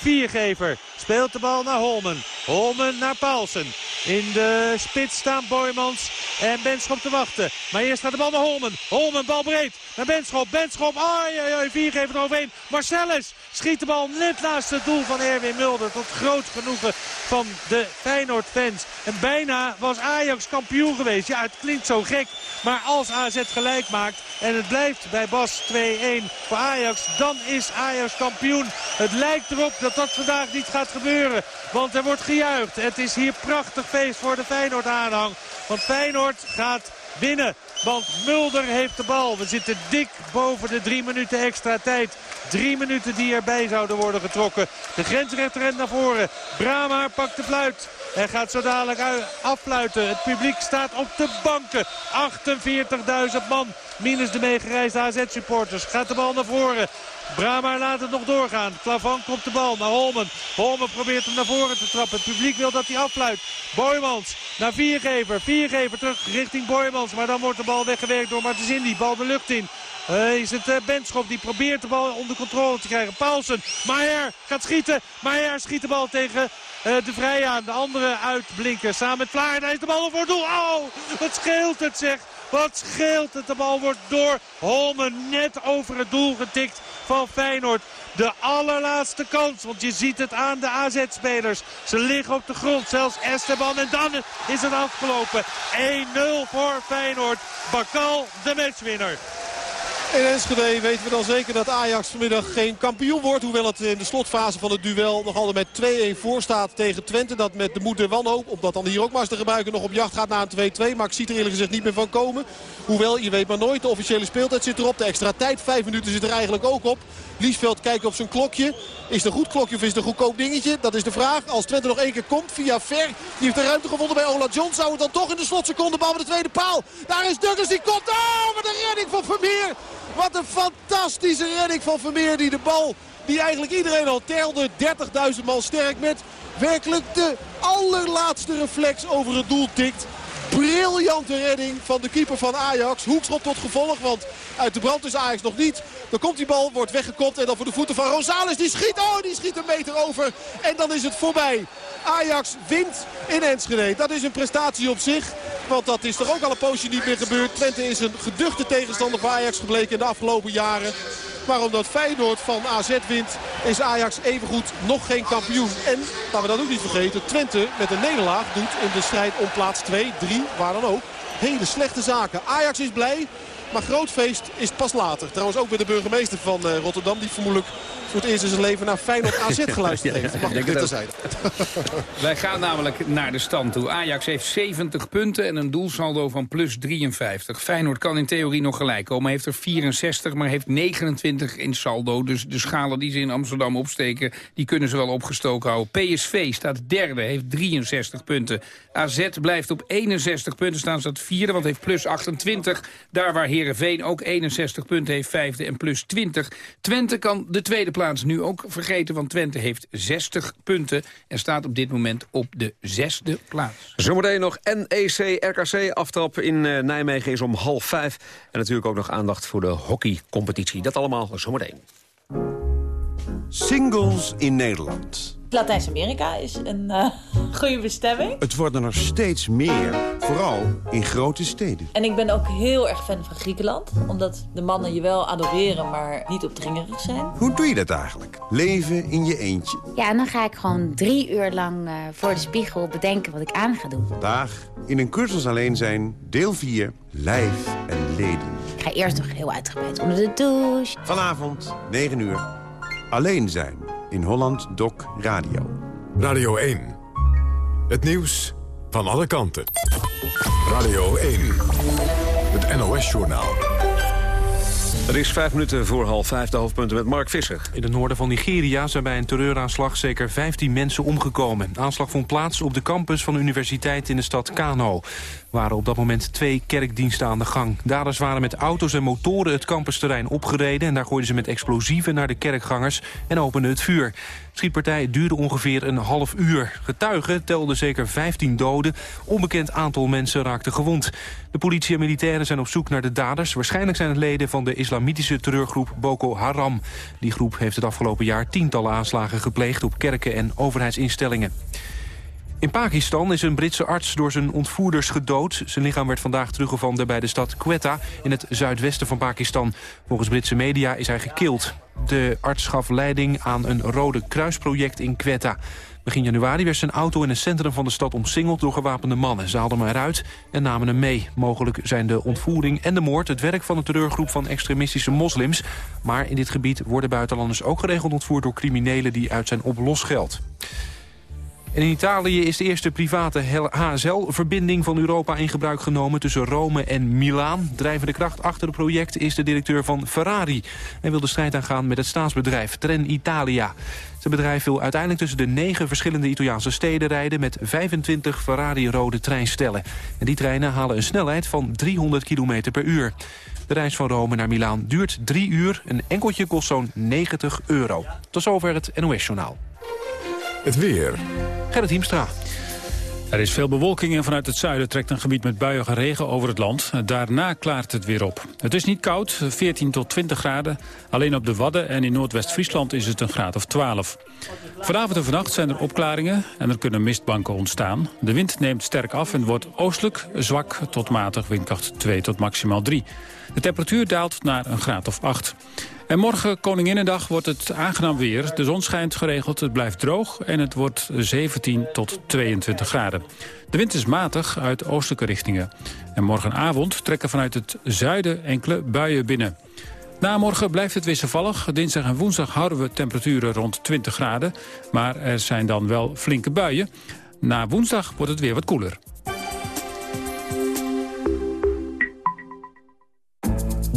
Viergever speelt de bal naar Holmen. Holmen naar Paulsen. In de spits staan Boymans en Benschop te wachten. Maar eerst gaat de bal naar Holmen. Holmen, bal breed naar Benschop. Benschop, ai, ai, ai, viergever eroverheen. Marcellus schiet de bal net naast het doel van Erwin Mulder. Tot groot genoegen van de Feyenoord-fans. En bijna was Ajax kampioen geweest. Ja, het klinkt zo gek. Maar als AZ gelijk maakt en het blijft bij Bas 2-1 voor Ajax, dan is Ajax kampioen. Het lijkt erop dat dat vandaag niet gaat gebeuren. Want er wordt gejuicht. Het is hier prachtig feest voor de Feyenoord-aanhang. Want Feyenoord gaat winnen. Want Mulder heeft de bal. We zitten dik boven de drie minuten extra tijd. Drie minuten die erbij zouden worden getrokken. De grensrechter rent naar voren. Brama pakt de fluit. En gaat zo dadelijk affluiten. Het publiek staat op de banken. 48.000 man. Minus de meegereisde AZ-supporters. Gaat de bal naar voren. Brama laat het nog doorgaan. Klavan komt de bal naar Holmen. Holmen probeert hem naar voren te trappen. Het publiek wil dat hij affluit. Boymans naar Viergever. Viergever terug richting Boymans. Maar dan wordt de bal weggewerkt door Martensindi. Bal de lucht in. Uh, is het uh, Benschop die probeert de bal onder controle te krijgen. Paulsen. Maier gaat schieten. Maier schiet de bal tegen uh, de Vrij aan. De andere uitblinken samen met Vlaar. Daar is de bal voor het doel. Oh, wat scheelt het zeg. Wat scheelt het. De bal wordt door Holmen net over het doel getikt van Feyenoord. De allerlaatste kans. Want je ziet het aan de AZ-spelers. Ze liggen op de grond. Zelfs Esteban. En dan is het afgelopen. 1-0 voor Feyenoord. Bakal de matchwinner. In Enschede weten we dan zeker dat Ajax vanmiddag geen kampioen wordt. Hoewel het in de slotfase van het duel nog altijd met 2-1 voor staat tegen Twente. Dat met de moed en wanhoop, om dat dan hier ook maar eens te gebruiken, nog op jacht gaat naar een 2-2. Maar ik zie er eerlijk gezegd niet meer van komen. Hoewel, je weet maar nooit, de officiële speeltijd zit erop. De extra tijd, vijf minuten zit er eigenlijk ook op. Liesveld kijkt op zijn klokje. Is het een goed klokje of is het een goedkoop dingetje? Dat is de vraag. Als Twente nog één keer komt via Ver. Die heeft de ruimte gevonden bij Ola John. Zou het dan toch in de slotseconde bal met de tweede paal. Daar is Douglas, die komt. Oh, wat een redding van Vermeer. Wat een fantastische redding van Vermeer die de bal die eigenlijk iedereen al telde. 30.000 man sterk met werkelijk de allerlaatste reflex over het doel tikt. Briljante redding van de keeper van Ajax. Hoekschop tot gevolg, want uit de brand is Ajax nog niet. Dan komt die bal, wordt weggekopt en dan voor de voeten van Rosales. Die schiet, oh, die schiet een meter over. En dan is het voorbij. Ajax wint in Enschede. Dat is een prestatie op zich. Want dat is toch ook al een poosje niet meer gebeurd. Twente is een geduchte tegenstander voor Ajax gebleken in de afgelopen jaren. Maar omdat Feyenoord van AZ wint, is Ajax evengoed nog geen kampioen. En, laten we dat ook niet vergeten, Twente met een nederlaag doet in de strijd om plaats 2, 3, waar dan ook, hele slechte zaken. Ajax is blij, maar groot feest is pas later. Trouwens ook bij de burgemeester van uh, Rotterdam, die vermoedelijk voor het eerst in zijn leven naar Feyenoord AZ geluisterd heeft. Mag ik dit zijn? Wij gaan namelijk naar de stand toe. Ajax heeft 70 punten en een doelsaldo van plus 53. Feyenoord kan in theorie nog gelijk komen. Heeft er 64, maar heeft 29 in saldo. Dus de schalen die ze in Amsterdam opsteken, die kunnen ze wel opgestoken houden. PSV staat derde, heeft 63 punten. AZ blijft op 61 punten staan, staat vierde, want heeft plus 28. Daar waar Herenveen ook 61 punten heeft, vijfde en plus 20. Twente kan de tweede plaats nu ook vergeten, want Twente heeft 60 punten... en staat op dit moment op de zesde plaats. Zometeen nog NEC-RKC. Aftrap in uh, Nijmegen is om half vijf. En natuurlijk ook nog aandacht voor de hockeycompetitie. Dat allemaal zometeen. Singles in Nederland. Latijns-Amerika is een uh, goede bestemming. Het worden er steeds meer Vooral in grote steden. En ik ben ook heel erg fan van Griekenland. Omdat de mannen je wel adoreren, maar niet opdringerig zijn. Hoe doe je dat eigenlijk? Leven in je eentje. Ja, en dan ga ik gewoon drie uur lang uh, voor de spiegel bedenken wat ik aan ga doen. Vandaag in een cursus alleen zijn, deel 4, lijf en leden. Ik ga eerst nog heel uitgebreid onder de douche. Vanavond, 9 uur, alleen zijn in Holland Doc Radio. Radio 1. Het nieuws van alle kanten. Radio 1. Het NOS-journaal. Het is vijf minuten voor half vijf, de hoofdpunten met Mark Visser. In het noorden van Nigeria zijn bij een terreuraanslag zeker 15 mensen omgekomen. De aanslag vond plaats op de campus van de universiteit in de stad Kano waren op dat moment twee kerkdiensten aan de gang. Daders waren met auto's en motoren het campusterrein opgereden... en daar gooiden ze met explosieven naar de kerkgangers en openden het vuur. De schietpartij duurde ongeveer een half uur. Getuigen telden zeker 15 doden. Onbekend aantal mensen raakten gewond. De politie en militairen zijn op zoek naar de daders. Waarschijnlijk zijn het leden van de islamitische terreurgroep Boko Haram. Die groep heeft het afgelopen jaar tientallen aanslagen gepleegd... op kerken en overheidsinstellingen. In Pakistan is een Britse arts door zijn ontvoerders gedood. Zijn lichaam werd vandaag teruggevonden bij de stad Quetta... in het zuidwesten van Pakistan. Volgens Britse media is hij gekild. De arts gaf leiding aan een Rode Kruisproject in Quetta. Begin januari werd zijn auto in het centrum van de stad omsingeld door gewapende mannen. Ze haalden hem eruit en namen hem mee. Mogelijk zijn de ontvoering en de moord het werk van een terreurgroep van extremistische moslims. Maar in dit gebied worden buitenlanders ook geregeld ontvoerd door criminelen die uit zijn op losgeld in Italië is de eerste private HSL-verbinding van Europa in gebruik genomen tussen Rome en Milaan. Drijvende kracht achter het project is de directeur van Ferrari. Hij wil de strijd aangaan met het staatsbedrijf Trenitalia. Zijn bedrijf wil uiteindelijk tussen de negen verschillende Italiaanse steden rijden... met 25 Ferrari-rode treinstellen. En die treinen halen een snelheid van 300 km per uur. De reis van Rome naar Milaan duurt drie uur. Een enkeltje kost zo'n 90 euro. Tot zover het NOS-journaal. Het weer. Gerrit Hiemstra. Er is veel bewolking en vanuit het zuiden trekt een gebied met buiige regen over het land. Daarna klaart het weer op. Het is niet koud, 14 tot 20 graden. Alleen op de Wadden en in Noordwest-Friesland is het een graad of 12. Vanavond en vannacht zijn er opklaringen en er kunnen mistbanken ontstaan. De wind neemt sterk af en wordt oostelijk zwak tot matig windkracht 2 tot maximaal 3. De temperatuur daalt naar een graad of 8. En morgen, Koninginnedag, wordt het aangenaam weer. De zon schijnt geregeld, het blijft droog en het wordt 17 tot 22 graden. De wind is matig uit oostelijke richtingen. En morgenavond trekken vanuit het zuiden enkele buien binnen. Na morgen blijft het wisselvallig. Dinsdag en woensdag houden we temperaturen rond 20 graden. Maar er zijn dan wel flinke buien. Na woensdag wordt het weer wat koeler.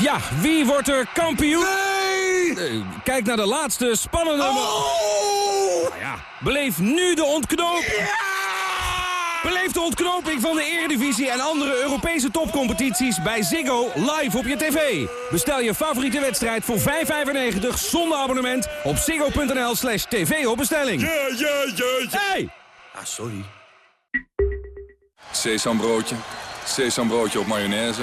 Ja, wie wordt er kampioen? Nee! kijk naar de laatste spannende... Oh! Nou ja, beleef nu de ontknoping. Ja! Beleef de ontknoping van de Eredivisie en andere Europese topcompetities bij Ziggo live op je tv. Bestel je favoriete wedstrijd voor 5,95 zonder abonnement op ziggo.nl slash tv op bestelling. Ja, ja, ja, ja. Hey! Ah, sorry. Sesambroodje, sesambroodje op mayonaise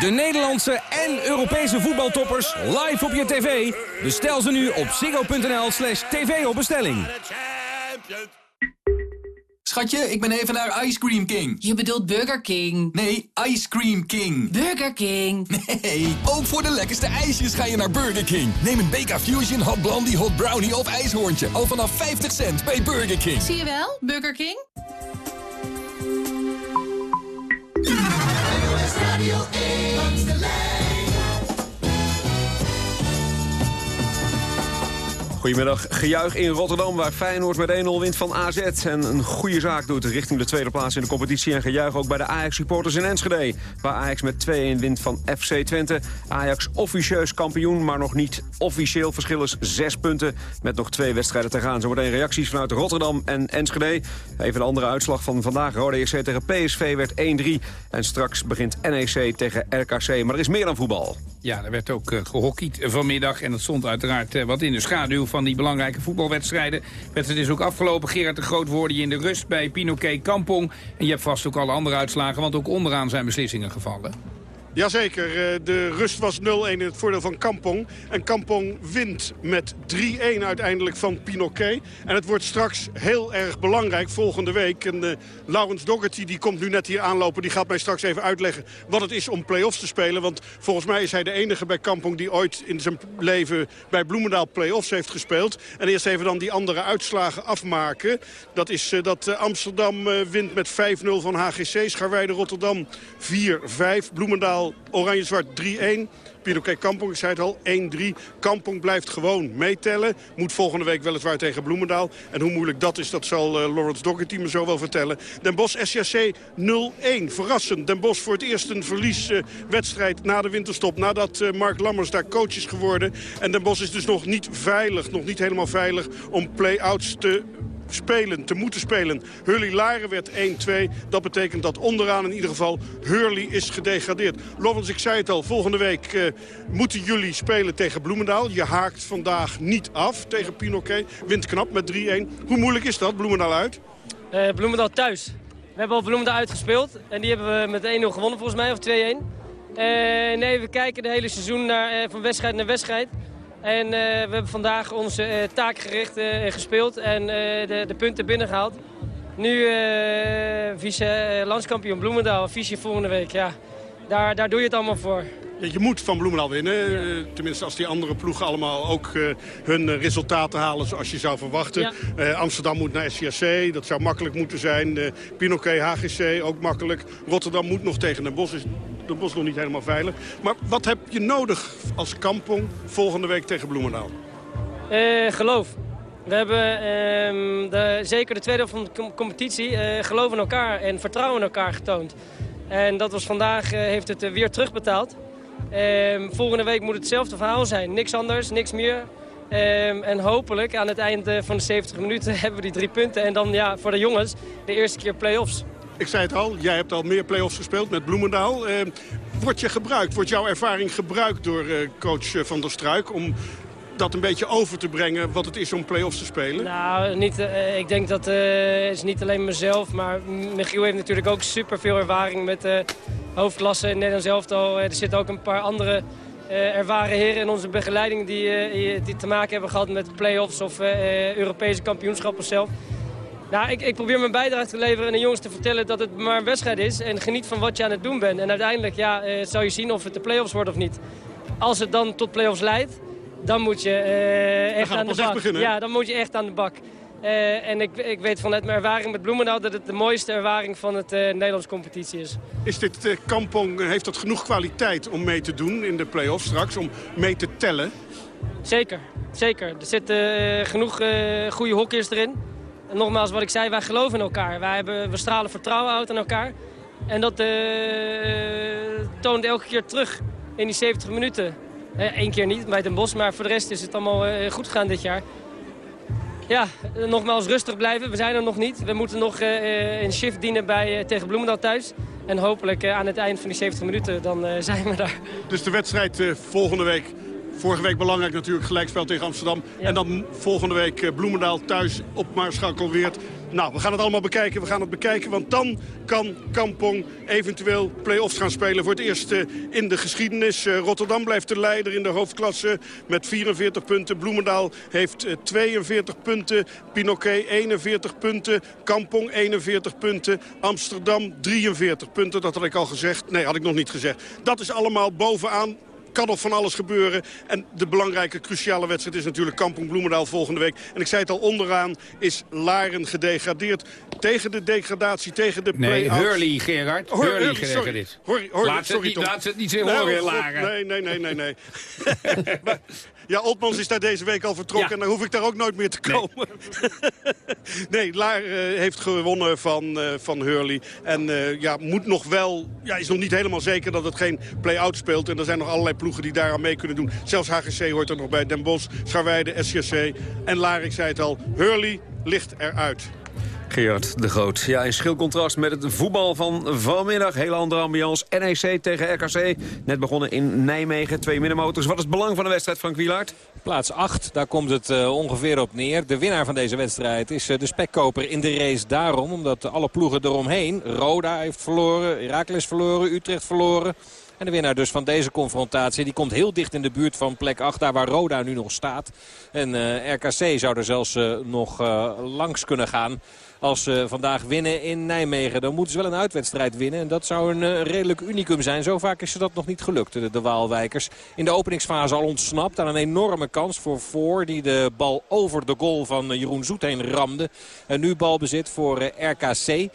De Nederlandse en Europese voetbaltoppers live op je tv. Bestel ze nu op ziggo.nl slash tv op bestelling. Schatje, ik ben even naar Ice Cream King. Je bedoelt Burger King. Nee, Ice Cream King. Burger King. Nee, ook voor de lekkerste ijsjes ga je naar Burger King. Neem een BK Fusion, Hot Blondie, Hot Brownie of IJshoorntje. Al vanaf 50 cent bij Burger King. Zie je wel, Burger King? Estadio Amsterdam. Goedemiddag. Gejuich in Rotterdam, waar Feyenoord met 1-0 wint van AZ. En een goede zaak doet richting de tweede plaats in de competitie. En gejuich ook bij de Ajax-supporters in Enschede. Waar Ajax met 2-1 wint van FC Twente. Ajax officieus kampioen, maar nog niet officieel. Verschil is 6 punten met nog twee wedstrijden te gaan. Zometeen reacties vanuit Rotterdam en Enschede. Even de andere uitslag van vandaag. Rode EC tegen PSV werd 1-3. En straks begint NEC tegen RKC. Maar er is meer dan voetbal. Ja, er werd ook uh, gehockeyd vanmiddag. En dat stond uiteraard uh, wat in de schaduw van die belangrijke voetbalwedstrijden. Het is ook afgelopen. Gerard de Groot woorde je in de rust bij Pinoquet Kampong. En je hebt vast ook alle andere uitslagen, want ook onderaan zijn beslissingen gevallen. Jazeker, eh, de rust was 0-1 in het voordeel van Kampong. En Kampong wint met 3-1 uiteindelijk van Pinoquet. En het wordt straks heel erg belangrijk volgende week. En uh, Laurens Doggerty die komt nu net hier aanlopen. Die gaat mij straks even uitleggen wat het is om play-offs te spelen. Want volgens mij is hij de enige bij Kampong die ooit in zijn leven bij Bloemendaal play-offs heeft gespeeld. En eerst even dan die andere uitslagen afmaken. Dat is uh, dat Amsterdam wint met 5-0 van HGC. Scharweide Rotterdam 4-5. Bloemendaal Oranje-Zwart 3-1. Pinoquet Kampong, ik zei het al, 1-3. Kampong blijft gewoon meetellen. Moet volgende week weliswaar tegen Bloemendaal. En hoe moeilijk dat is, dat zal uh, Lawrence Doherty me zo wel vertellen. Den Bosch SJC 0-1. Verrassend. Den Bosch voor het eerst een verlieswedstrijd uh, na de winterstop. Nadat uh, Mark Lammers daar coach is geworden. En Den Bosch is dus nog niet veilig, nog niet helemaal veilig om play-outs te spelen, te moeten spelen. Hurley Laren werd 1-2. Dat betekent dat onderaan in ieder geval Hurley is gedegradeerd. Lovens, ik zei het al, volgende week uh, moeten jullie spelen tegen Bloemendaal. Je haakt vandaag niet af tegen Pinoquet. Wint knap met 3-1. Hoe moeilijk is dat, Bloemendaal uit? Uh, Bloemendaal thuis. We hebben al Bloemendaal uitgespeeld. En die hebben we met 1-0 gewonnen volgens mij, of 2-1. Uh, nee, we kijken de hele seizoen naar, van wedstrijd naar wedstrijd. En uh, we hebben vandaag onze uh, taakgericht uh, gespeeld en de, de, punten binnengehaald. Nu vice-landskampioen Bloemendaal, visie volgende week. Ja, daar, daar doe je het allemaal voor. Je moet van Bloemendaal winnen. Ja. tenminste, als die andere ploegen allemaal ook hun resultaten halen zoals je zou verwachten. Ja. Amsterdam moet naar SCAC, dat zou makkelijk moeten zijn. Pinoquet, HGC, ook makkelijk. Rotterdam moet nog tegen Den Bosch. De nog niet helemaal veilig. Maar wat heb je nodig als kampong volgende week tegen Bloemendaal? Uh, geloof. We hebben uh, de, zeker de tweede van de competitie uh, geloof in elkaar en vertrouwen in elkaar getoond. En dat was vandaag, uh, heeft het weer terugbetaald. Ehm, volgende week moet hetzelfde verhaal zijn. Niks anders, niks meer. Um, en hopelijk aan het eind van de 70 minuten hebben we die drie punten. En dan ja, voor de jongens de eerste keer play-offs. Ik zei het al, jij hebt al meer play-offs gespeeld met Bloemendaal. Uh, word je gebruikt, wordt jouw ervaring gebruikt door uh, coach Van der Struik... om dat een beetje over te brengen wat het is om play-offs te spelen? Nou, niet, ik denk dat uh, is niet alleen mezelf, maar Michiel heeft natuurlijk ook superveel ervaring met uh, hoofdklassen in Nederland elftal. er zitten ook een paar andere ervaren heren in onze begeleiding die, die te maken hebben gehad met play-offs of Europese kampioenschappen zelf. Nou, ik, ik, probeer mijn bijdrage te leveren en de jongens te vertellen dat het maar een wedstrijd is. En geniet van wat je aan het doen bent. En uiteindelijk ja, uh, zal je zien of het de play-offs wordt of niet. Als het dan tot play-offs leidt, dan moet je uh, echt aan de bak. ja, dan moet je echt aan de bak. Uh, en ik, ik, weet vanuit mijn ervaring met Bloemendaal dat het de mooiste ervaring van het uh, Nederlandse competitie is. Is dit uh, Kampong, heeft dat genoeg kwaliteit om mee te doen in de play-offs straks, om mee te tellen? Zeker, zeker. Er zitten genoeg goede hockeyers erin. Nogmaals, wat ik zei, wij geloven in elkaar. Wij hebben, we stralen vertrouwen uit aan elkaar. En dat uh, toont elke keer terug in die 70 minuten. Eén uh, keer niet bij Den Bos, maar voor de rest is het allemaal goed gegaan dit jaar. Ja, nogmaals rustig blijven. We zijn er nog niet. We moeten nog een shift dienen bij, tegen Bloemendaal thuis. En hopelijk aan het eind van die 70 minuten, dan zijn we daar. Dus de wedstrijd volgende week Vorige week belangrijk natuurlijk gelijkspel tegen Amsterdam. Ja. En dan volgende week Bloemendaal thuis op Maarschalkelweert. Nou, we gaan het allemaal bekijken. We gaan het bekijken, want dan kan Kampong eventueel play-offs gaan spelen. Voor het eerst in de geschiedenis. Rotterdam blijft de leider in de hoofdklasse met 44 punten. Bloemendaal heeft 42 punten. Pinoquet 41 punten. Kampong 41 punten. Amsterdam 43 punten. Dat had ik al gezegd. Nee, had ik nog niet gezegd. Dat is allemaal bovenaan kan nog van alles gebeuren. En de belangrijke, cruciale wedstrijd is natuurlijk Kampong Bloemendaal volgende week. En ik zei het al, onderaan is Laren gedegradeerd. Tegen de degradatie, tegen de Nee, play-outs. Hurley, Gerard. Hurley Hurley, sorry. gedegradeerd. Hurley, Hurley, Laat ze sorry, niet- Tom. laat ze het niet zeggen, Nou, horen, Laren. Nee, nee, nee, nee. nee. Ja, Otmans is daar deze week al vertrokken. Ja. En dan hoef ik daar ook nooit meer te komen. Nee, Laar eh, heeft gewonnen van, eh, van Hurley. En eh, ja, moet nog wel... Ja, is nog niet helemaal zeker dat het geen play-out speelt. En er zijn nog allerlei ploegen die daaraan mee kunnen doen. Zelfs HGC hoort er nog bij. Den Bosch, Scharweide, SCC. En Laar, ik zei het al, Hurley ligt eruit. Gerard de Groot. Ja, in schil contrast met het voetbal van vanmiddag. Hele andere ambiance. NEC tegen RKC. Net begonnen in Nijmegen. Twee middenmotors. Wat is het belang van de wedstrijd, Frank Wielaert? Plaats 8, daar komt het eh, ongeveer op neer. De winnaar van deze wedstrijd is eh, de spekkoper in de race daarom. Omdat alle ploegen eromheen, Roda heeft verloren, Heracles verloren, Utrecht verloren. En de winnaar dus van deze confrontatie, die komt heel dicht in de buurt van plek 8. Daar waar Roda nu nog staat. En eh, RKC zou er zelfs eh, nog eh, langs kunnen gaan. Als ze vandaag winnen in Nijmegen, dan moeten ze wel een uitwedstrijd winnen. En dat zou een redelijk unicum zijn. Zo vaak is ze dat nog niet gelukt, de, Waalwijkers. In de openingsfase al ontsnapt aan een enorme kans voor Voor. Die de bal over de goal van Jeroen Zoet heen ramde. En nu balbezit voor RKC.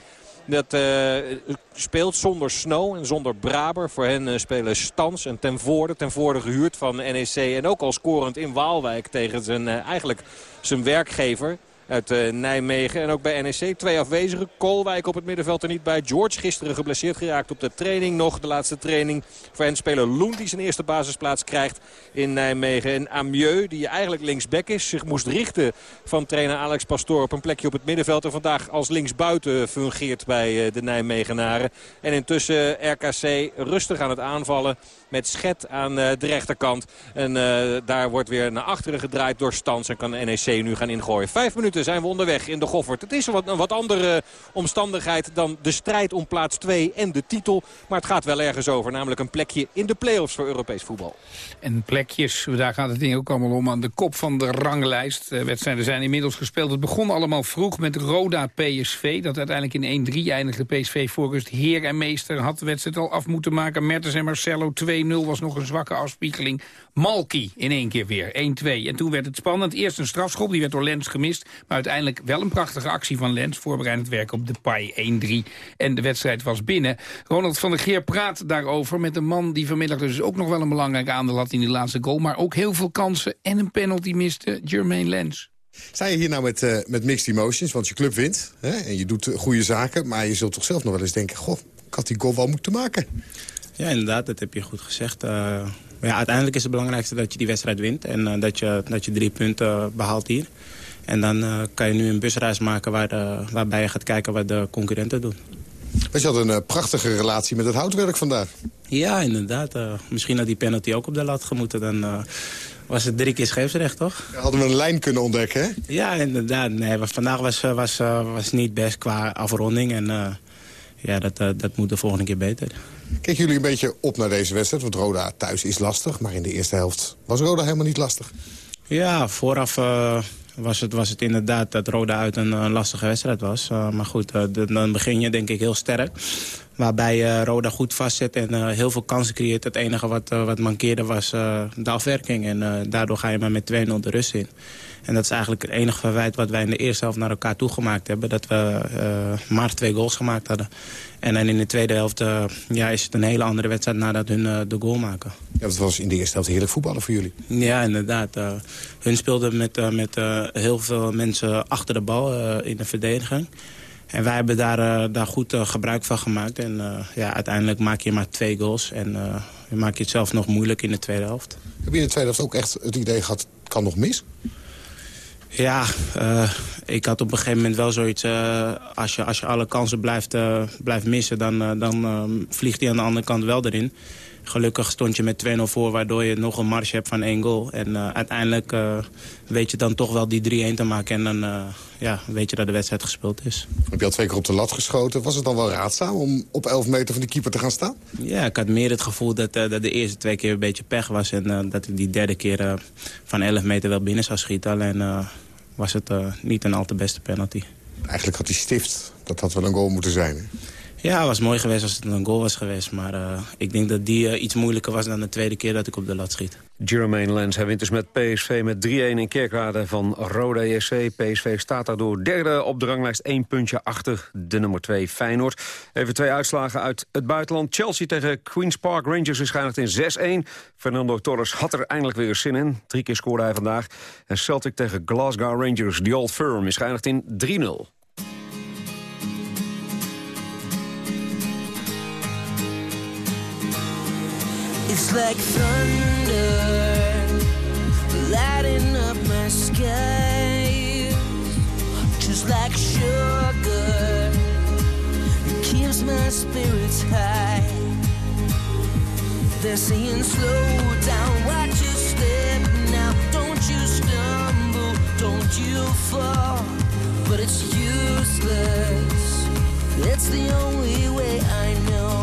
Dat eh, speelt zonder Snow en zonder Braber. Voor hen eh, spelen Stans en Ten Voorde. Ten Voorde gehuurd van NEC. En ook al scorend in Waalwijk tegen zijn, eh, eigenlijk zijn werkgever uit eh, Nijmegen. En ook bij NEC twee afwezigen. Kolwijk op het middenveld er niet bij. George gisteren geblesseerd geraakt op de training nog. De laatste training voor hen speler Loen die zijn eerste basisplaats krijgt in Nijmegen. En Amieux die eigenlijk linksback is. Zich moest richten van trainer Alex Pastoor op een plekje op het middenveld. En vandaag als linksbuiten fungeert bij eh, de Nijmegenaren. En intussen RKC rustig aan het aanvallen met Schet aan eh, de rechterkant. En eh, daar wordt weer naar achteren gedraaid door Stans. En kan NEC nu gaan ingooien. Vijf minuten zijn we onderweg in de Goffert. Het is een wat, andere omstandigheid dan de strijd om plaats 2 en de titel. Maar het gaat wel ergens over. Namelijk een plekje in de play-offs voor Europees voetbal. En plekjes, daar gaat het ding ook allemaal om aan de kop van de ranglijst. De wedstrijden zijn inmiddels gespeeld. Het begon allemaal vroeg met Roda PSV. Dat uiteindelijk in 1-3 eindigde PSV voorrust. Heer en meester had de wedstrijd al af moeten maken. Mertens en Marcelo 2-0 was nog een zwakke afspiegeling. Malky in één keer weer 1-2. En toen werd het spannend. Eerst een strafschop, die werd door Lens gemist. Maar uiteindelijk wel een prachtige actie van Lens. Voorbereidend werk op de Pai 1-3. En de wedstrijd was binnen. Ronald van der Geer praat daarover met een man die vanmiddag dus ook nog wel een belangrijk aandeel had in die laatste goal. Maar ook heel veel kansen en een penalty miste. Jermaine Lens. Sta je hier nou met, eh, met mixed emotions, want je club wint. Hè, en je doet eh, goede zaken, maar je zult toch zelf nog wel eens denken... goh, ik had die goal wel moeten maken. Ja, inderdaad, dat heb je goed gezegd. Eh, maar ja, uiteindelijk is het belangrijkste dat je die wedstrijd wint. En eh, dat, je, dat je drie punten behaalt hier. En dan eh, kan je nu een busreis maken waar, waarbij je gaat kijken wat de concurrenten doen. Je had een eh, prachtige relatie met het houtwerk vandaag. Ja, inderdaad. eh, misschien had die penalty ook op de lat gemoeten. Dan was het drie keer scheepsrecht, toch? Hadden we een lijn kunnen ontdekken, hè? Ja, inderdaad. Nee, vandaag was, was, was niet best qua afronding. En ja, dat, dat moet de volgende keer beter. Keken jullie een beetje op naar deze wedstrijd? Want Roda thuis is lastig, maar in de eerste helft was Roda helemaal niet lastig. Ja, vooraf was, het, was het inderdaad dat Roda uit een eh, lastige wedstrijd was. Eh, maar goed, eh, dan begin je denk ik heel sterk. Waarbij Roda goed vastzet en heel veel kansen creëert. Het enige wat, wat mankeerde was de afwerking. En daardoor ga je maar met 2-0 de rust in. En dat is eigenlijk het enige verwijt wat wij in de eerste helft naar elkaar toegemaakt hebben. Dat we maar twee goals gemaakt hadden. En dan in de tweede helft eh, ja, is het een hele andere wedstrijd nadat hun eh, de goal maken. Ja, dat was in de eerste helft heerlijk voetballen voor jullie. Ja, inderdaad. eh, hun speelden met, met heel veel mensen achter de bal in de verdediging. En wij hebben daar, daar goed gebruik van gemaakt. En ja, uiteindelijk maak je maar twee goals. En maak je het zelf nog moeilijk in de tweede helft. Heb je in de tweede helft ook echt het idee gehad, het kan nog mis? Ja, eh, ik had op een gegeven moment wel zoiets... eh, als, je, als je alle kansen blijft, eh, blijft missen, dan, dan vliegt hij aan de andere kant wel erin. Gelukkig stond je met 2-0 voor, waardoor je nog een marge hebt van één goal. En uiteindelijk weet je dan toch wel die 3-1 te maken. En dan ja, weet je dat de wedstrijd gespeeld is. Heb je al twee keer op de lat geschoten? Was het dan wel raadzaam om op 11 meter van de keeper te gaan staan? Ja, ik had meer het gevoel dat, dat de eerste twee keer een beetje pech was. En dat ik die derde keer van 11 meter wel binnen zou schieten. Alleen was het eh, niet een al te beste penalty. Eigenlijk had hij stift. Dat had wel een goal moeten zijn. Hè? Ja, het was mooi geweest als het een goal was geweest. Maar uh, ik denk dat die uh, iets moeilijker was dan de tweede keer dat ik op de lat schiet. Jermaine Lens, hij wint dus met PSV met 3-1 in Kerkrade van Roda JC. PSV staat daardoor derde op de ranglijst, één puntje achter de nummer 2 Feyenoord. Even twee uitslagen uit het buitenland. Chelsea tegen Queen's Park Rangers is geëindigd in 6-1. Fernando Torres had er eindelijk weer zin in. Drie keer scoorde hij vandaag. En Celtic tegen Glasgow Rangers, The Old Firm, is geëindigd in 3-0. Like thunder lighting up my skies, just like sugar. It keeps my spirits high. They're saying slow down, watch your step now. Don't you stumble, don't you fall. But it's useless. It's the only way I know.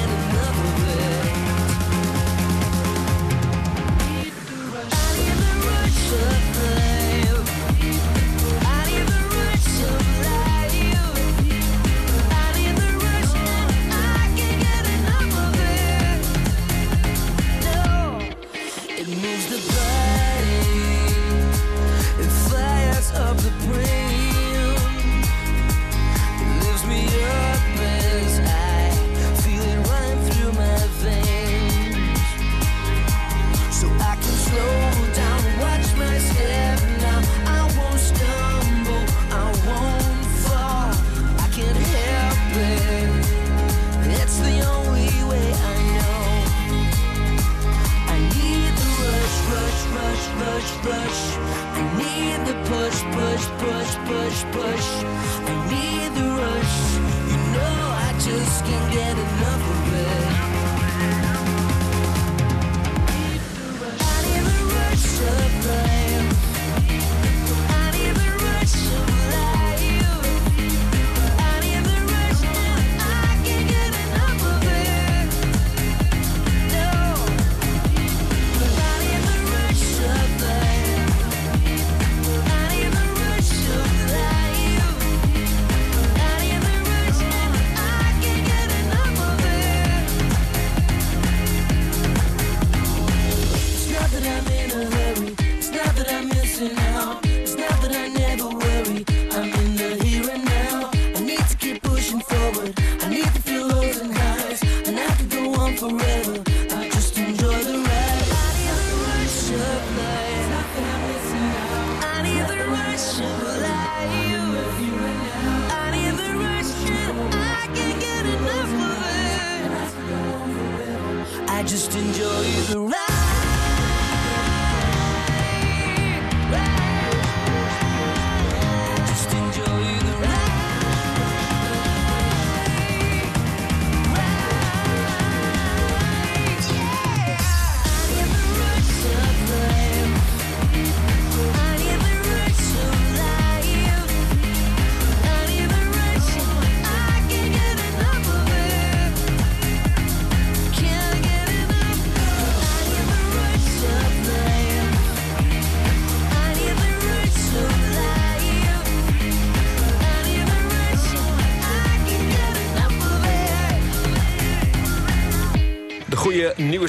Up the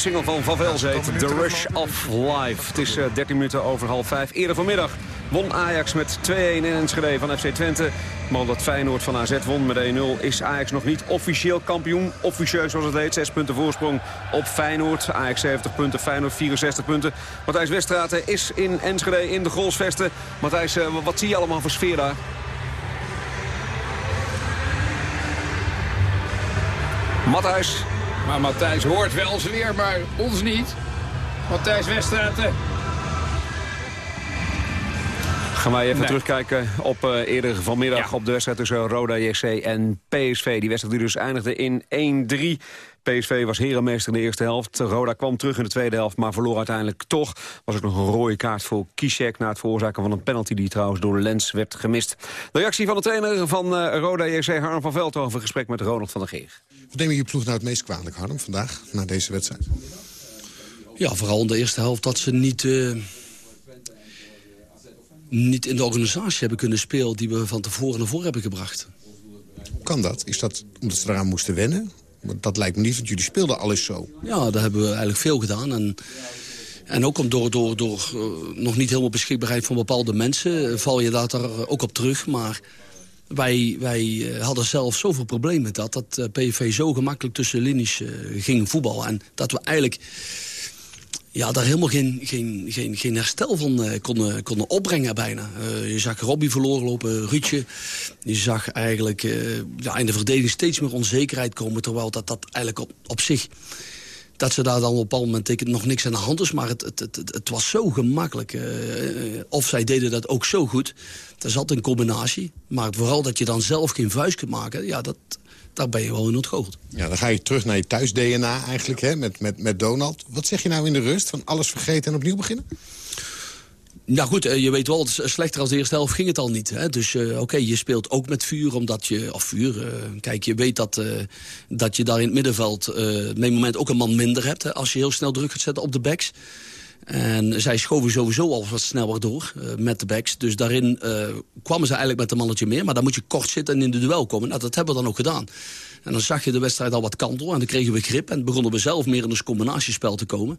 single van Van Vels heet The Rush of Life. Het is eh, 13 minuten over half vijf. Eerder vanmiddag won Ajax met 2-1 in Enschede van FC Twente. Maar omdat Feyenoord van AZ won met 1-0... is Ajax nog niet officieel kampioen. Officieus zoals het heet. 6 punten voorsprong op Feyenoord. Ajax 70 punten, Feyenoord 64 punten. Matthijs Westraten is in Enschede in de Grolsvesten. Matthijs, eh, wat zie je allemaal voor sfeer daar? Matthijs. Maar Matthijs hoort wel zijn weer, maar ons niet. Matthijs Weststraten. Gaan wij even Nee. terugkijken op eh, eerder vanmiddag op de wedstrijd tussen Roda JC en PSV. Die wedstrijd die dus eindigde in 1-3. PSV was herenmeester in de eerste helft. Roda kwam terug in de tweede helft, maar verloor uiteindelijk toch. Was ook nog een rode kaart voor Kishek na het veroorzaken van een penalty... die trouwens door Lens werd gemist. De reactie van de trainer van uh, Roda JC, Harm van Veldhoven... gesprek met Ronald van der Geer. Wat neem je je ploeg nou het meest kwalijk, Harm, vandaag, na deze wedstrijd? Ja, vooral in de eerste helft dat ze niet... Uh niet in de organisatie hebben kunnen spelen... die we van tevoren naar voren hebben gebracht. Hoe kan dat? Is dat omdat ze eraan moesten wennen? Dat lijkt me niet, want jullie speelden alles zo. Ja, daar hebben we eigenlijk veel gedaan. En, en ook om door, door, door uh, nog niet helemaal beschikbaarheid van bepaalde mensen... val je daar ook op terug, maar... Wij, wij hadden zelf zoveel problemen met dat... dat PV zo gemakkelijk tussen linies uh, ging voetballen. En dat we eigenlijk ja, daar helemaal geen, geen, geen, geen herstel van konden, konden opbrengen bijna. Je zag Robbie verloren lopen, Ruudje. Je zag eigenlijk in de verdediging steeds meer onzekerheid komen... terwijl dat, dat eigenlijk op, op zich... dat ze daar dan op een bepaald moment nog niks aan de hand is... maar het, het, het, het was zo gemakkelijk. of zij deden dat ook zo goed. Er zat een combinatie. Maar vooral dat je dan zelf geen vuist kunt maken... ja, dat, daar ben je wel in ontgoocheld. Ja, dan ga je terug naar je thuis-DNA eigenlijk, hè, met, met, met Donald. Wat zeg je nou in de rust? Van alles vergeten en opnieuw beginnen? Nou goed, je weet wel, slechter als de eerste helft ging het al niet. Hè? Dus uh, oké, je speelt ook met vuur, omdat je... Of vuur, kijk, je weet dat, dat je daar in het middenveld... op een moment ook een man minder hebt... Hè, als je heel snel druk gaat zetten op de backs. En zij schoven sowieso al wat sneller door met de backs. Dus daarin kwamen ze eigenlijk met een mannetje meer. Maar dan moet je kort zitten en in de duel komen. Nou, dat hebben we dan ook gedaan. En dan zag je de wedstrijd al wat kantelen. En dan kregen we grip. En begonnen we zelf meer in een combinatiespel te komen.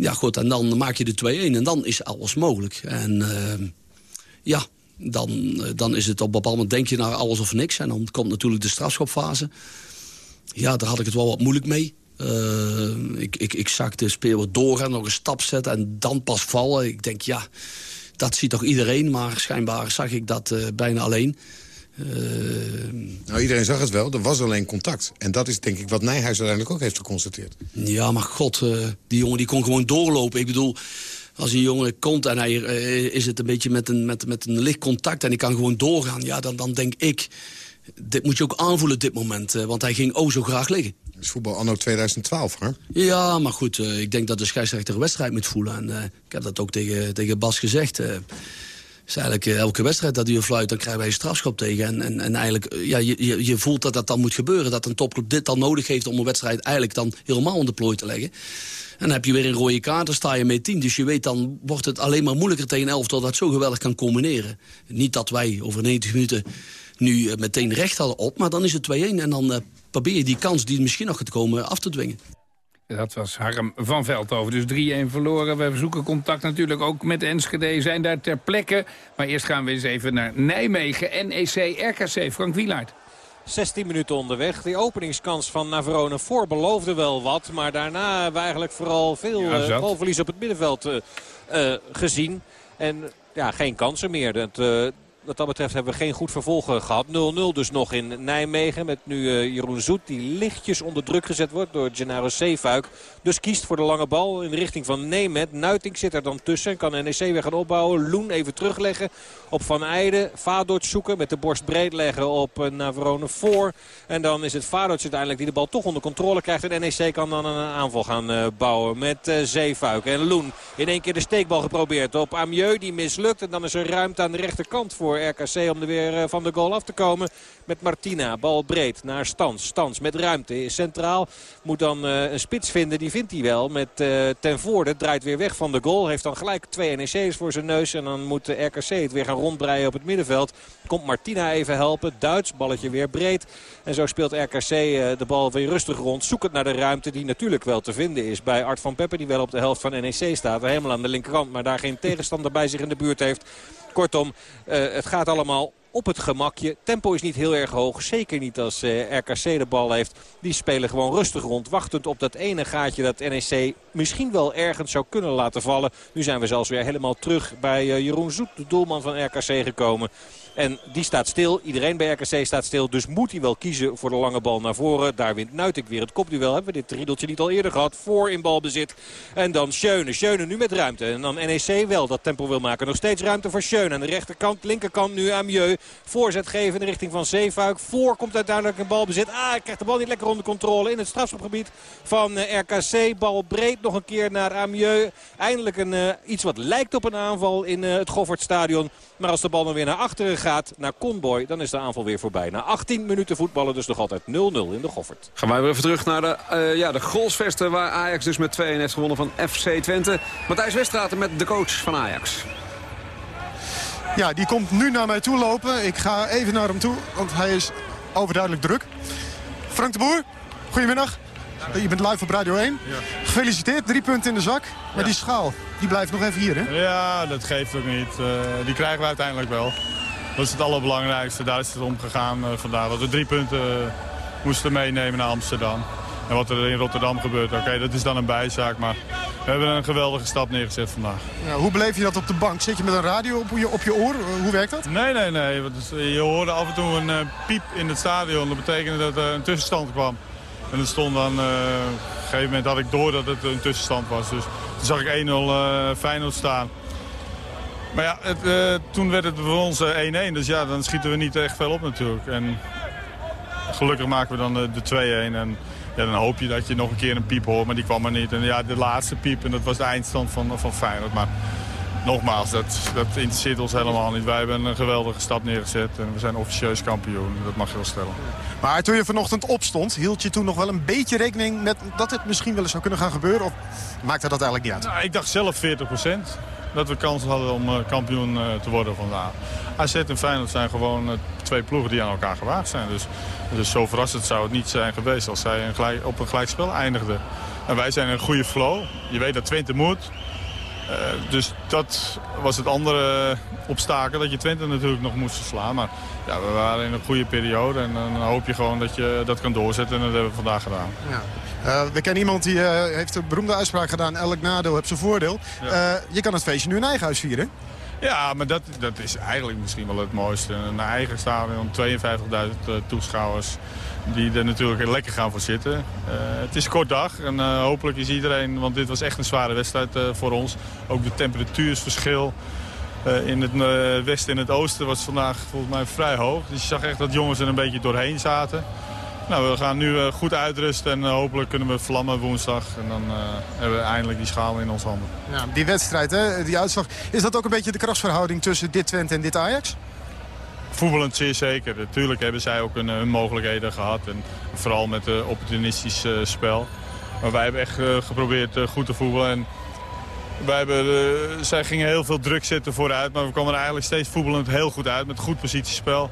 Ja, goed. En dan maak je de 2-1. En dan is alles mogelijk. En uh, ja, dan, dan is het op een bepaald moment denk je naar alles of niks. En dan komt natuurlijk de strafschopfase. Ja, daar had ik het wel wat moeilijk mee. Uh, ik, ik, ik zag de speler doorgaan, nog een stap zetten en dan pas vallen. Ik denk, ja, dat ziet toch iedereen. Maar schijnbaar zag ik dat uh, bijna alleen. Uh... Nou, iedereen zag het wel. Er was alleen contact. En dat is denk ik wat Nijhuis uiteindelijk ook heeft geconstateerd. Ja, maar god, die jongen die kon gewoon doorlopen. Ik bedoel, als een jongen komt en hij is het een beetje met een, met, met een licht contact... en hij kan gewoon doorgaan, ja, dan, dan denk ik... dit moet je ook aanvoelen dit moment, want hij ging oh zo graag liggen is voetbal anno 2012, hè? Ja, maar goed, uh, ik denk dat de scheidsrechter een wedstrijd moet voelen. En ik heb dat ook tegen, tegen Bas gezegd. Is eigenlijk elke wedstrijd dat een fluit, dan krijgen wij een strafschop tegen. En, en, en eigenlijk, ja, je, je, voelt dat dat dan moet gebeuren. Dat een topclub dit dan nodig heeft om een wedstrijd eigenlijk dan helemaal onder plooi te leggen. En dan heb je weer een rode kaart, dan sta je met 10. Dus je weet, dan wordt het alleen maar moeilijker tegen 11 dat dat zo geweldig kan combineren. Niet dat wij over 90 minuten nu meteen recht hadden op, maar dan is het 2-1 en dan probeer je die kans die misschien nog gaat komen af te dwingen. Dat was Harm van Veldhoven. Dus 3-1 verloren. We zoeken contact natuurlijk ook met Enschede. Zijn daar ter plekke. Maar eerst gaan we eens even naar Nijmegen. NEC, RKC, Frank Wielaert. 16 minuten onderweg. Die openingskans van Navarone voor beloofde wel wat. Maar daarna hebben we eigenlijk vooral veel ja, balverlies op het middenveld uh, uh, gezien. En ja, geen kansen meer. Dat, wat dat betreft hebben we geen goed vervolg gehad. 0-0 dus nog in Nijmegen met nu uh, Jeroen Zoet. Die lichtjes onder druk gezet wordt door Gennaro Zeefuik. Dus kiest voor de lange bal in de richting van Nemet. Nuiting zit er dan tussen. Kan NEC weer gaan opbouwen. Loen even terugleggen op Van Eijden. Vadoort zoeken met de borst breed leggen op uh, Navarone voor. En dan is het Vadoort uiteindelijk die de bal toch onder controle krijgt. En NEC kan dan een aanval gaan uh, bouwen met Zeefuik. En Loen in één keer de steekbal geprobeerd op Amieux. Die mislukt. En dan is er ruimte aan de rechterkant voor RKC om er weer van de goal af te komen. Met Martina. Bal breed naar Stans. Stans met ruimte. Centraal moet dan een spits vinden. Die vindt hij wel met ten voorde. Draait weer weg van de goal. Heeft dan gelijk twee NEC's voor zijn neus. En dan moet RKC het weer gaan rondbreien op het middenveld. Komt Martina even helpen. Duits, balletje weer breed. En zo speelt RKC de bal weer rustig rond. Zoekend naar de ruimte die natuurlijk wel te vinden is bij Art van Peppe. Die wel op de helft van NEC staat. Helemaal aan de linkerkant. Maar daar geen tegenstander bij zich in de buurt heeft. Kortom, uh, het gaat allemaal op het gemakje. Tempo is niet heel erg hoog. Zeker niet als uh, RKC de bal heeft. Die spelen gewoon rustig rond. Wachtend op dat ene gaatje dat NEC misschien wel ergens zou kunnen laten vallen. Nu zijn we zelfs weer helemaal terug bij uh, Jeroen Zoet, de doelman van RKC gekomen. En die staat stil. Iedereen bij RKC staat stil. Dus moet hij wel kiezen voor de lange bal naar voren. Daar wint Nuitik weer het kopduel. Hebben we dit riedeltje niet al eerder gehad. Voor in balbezit. En dan Schöne. Schöne nu met ruimte. En dan NEC wel dat tempo wil maken. Nog steeds ruimte voor Schöne. Aan de rechterkant, linkerkant nu Amieux. Voorzet geven in de richting van Zeefuik. Voor komt uiteindelijk een balbezit. Ah, hij krijgt de bal niet lekker onder controle in het strafschopgebied van eh, RKC. Bal breed nog een keer naar Amieux. Eindelijk een, uh, iets wat lijkt op een aanval in uh, het Goffertstadion. Maar als de bal dan weer naar achteren gaat, naar Conboy, dan is de aanval weer voorbij. Na 18 minuten voetballen dus nog altijd 0-0 in de Goffert. Gaan wij weer even terug naar de, uh, ja, de Grolsvesten waar Ajax dus met 2 heeft gewonnen van FC Twente. Matthijs Westraten met de coach van Ajax. Ja, die komt nu naar mij toe lopen. Ik ga even naar hem toe, want hij is overduidelijk druk. Frank de Boer, goedemiddag. Je bent live op Radio 1. Ja. Gefeliciteerd, drie punten in de zak. Maar Ja. die schaal, die blijft nog even hier, hè? Ja, dat geeft ook niet. Eh, die krijgen we uiteindelijk wel. Dat is het allerbelangrijkste. Daar is het om gegaan eh, vandaag. Dat we drie punten eh, moesten meenemen naar Amsterdam. En wat er in Rotterdam gebeurt, oké, dat is dan een bijzaak. Maar we hebben een geweldige stap neergezet vandaag. Ja, hoe beleef je dat op de bank? Zit je met een radio op je, op je oor? Eh, Hoe werkt dat? Nee, nee, nee. het Je hoorde af en toe een piep in het stadion. Dat betekende dat er een tussenstand kwam. En dat stond dan... op een gegeven moment had ik door dat het een tussenstand was. Dus toen zag ik 1-0 eh Feyenoord staan. Maar ja, het, eh, toen werd het voor ons eh, 1-1. Dus ja, dan schieten we niet echt veel op natuurlijk. En gelukkig maken we dan de, de 2-1. En ja, dan hoop je dat je nog een keer een piep hoort. Maar die kwam er niet. En ja, de laatste piep. En dat was de eindstand van, van Feyenoord. Maar nogmaals, dat, dat interesseert ons helemaal niet. Wij hebben een geweldige stap neergezet. En we zijn officieus kampioen. Dat mag je wel stellen. Maar toen je vanochtend opstond, hield je toen nog wel een beetje rekening met dat het misschien wel eens zou kunnen gaan gebeuren? Of maakte dat eigenlijk niet uit? Nou, ik dacht zelf 40 Dat we kans hadden om eh, kampioen eh, te worden vandaag. AZ en Feyenoord zijn gewoon eh, twee ploegen die aan elkaar gewaagd zijn. Dus, dus zo verrassend zou het niet zijn geweest als zij een gelijk, op een gelijkspel eindigden. En wij zijn een goede flow. Je weet dat Twente moet. Eh, dus dat was het andere obstakel, dat je Twente natuurlijk nog moest verslaan. Maar ja, we waren in een goede periode en dan hoop je gewoon dat je dat kan doorzetten. En dat hebben we vandaag gedaan. Ja. Eh, we kennen iemand die eh, heeft een beroemde uitspraak gedaan. Elk nadeel heeft zijn voordeel. Je kan het feestje nu in eigen huis vieren. Ja, maar dat, dat is eigenlijk misschien wel het mooiste. Een eigen stadion, 52.000 eh, toeschouwers die er natuurlijk lekker gaan voor zitten. Eh, het is een kort dag en eh, hopelijk is iedereen, want dit was echt een zware wedstrijd voor ons. Ook de temperatuursverschil in het westen en het oosten was vandaag volgens mij vrij hoog. Dus je zag echt dat jongens er een beetje doorheen zaten. Nou, we gaan nu eh, goed uitrusten en eh, hopelijk kunnen we vlammen woensdag. En dan eh, hebben we eindelijk die schaal in ons handen. Ja, die wedstrijd, hè, die uitslag. Is dat ook een beetje de krachtsverhouding tussen dit Twente en dit Ajax? Voetballend zeer zeker. Natuurlijk hebben zij ook hun, hun mogelijkheden gehad. En vooral met uh, opportunistisch uh, spel. Maar wij hebben echt uh, geprobeerd goed te voetballen. En wij hebben, zij gingen heel veel druk zetten vooruit. Maar we kwamen er eigenlijk steeds voetballend heel goed uit. Met goed positiespel.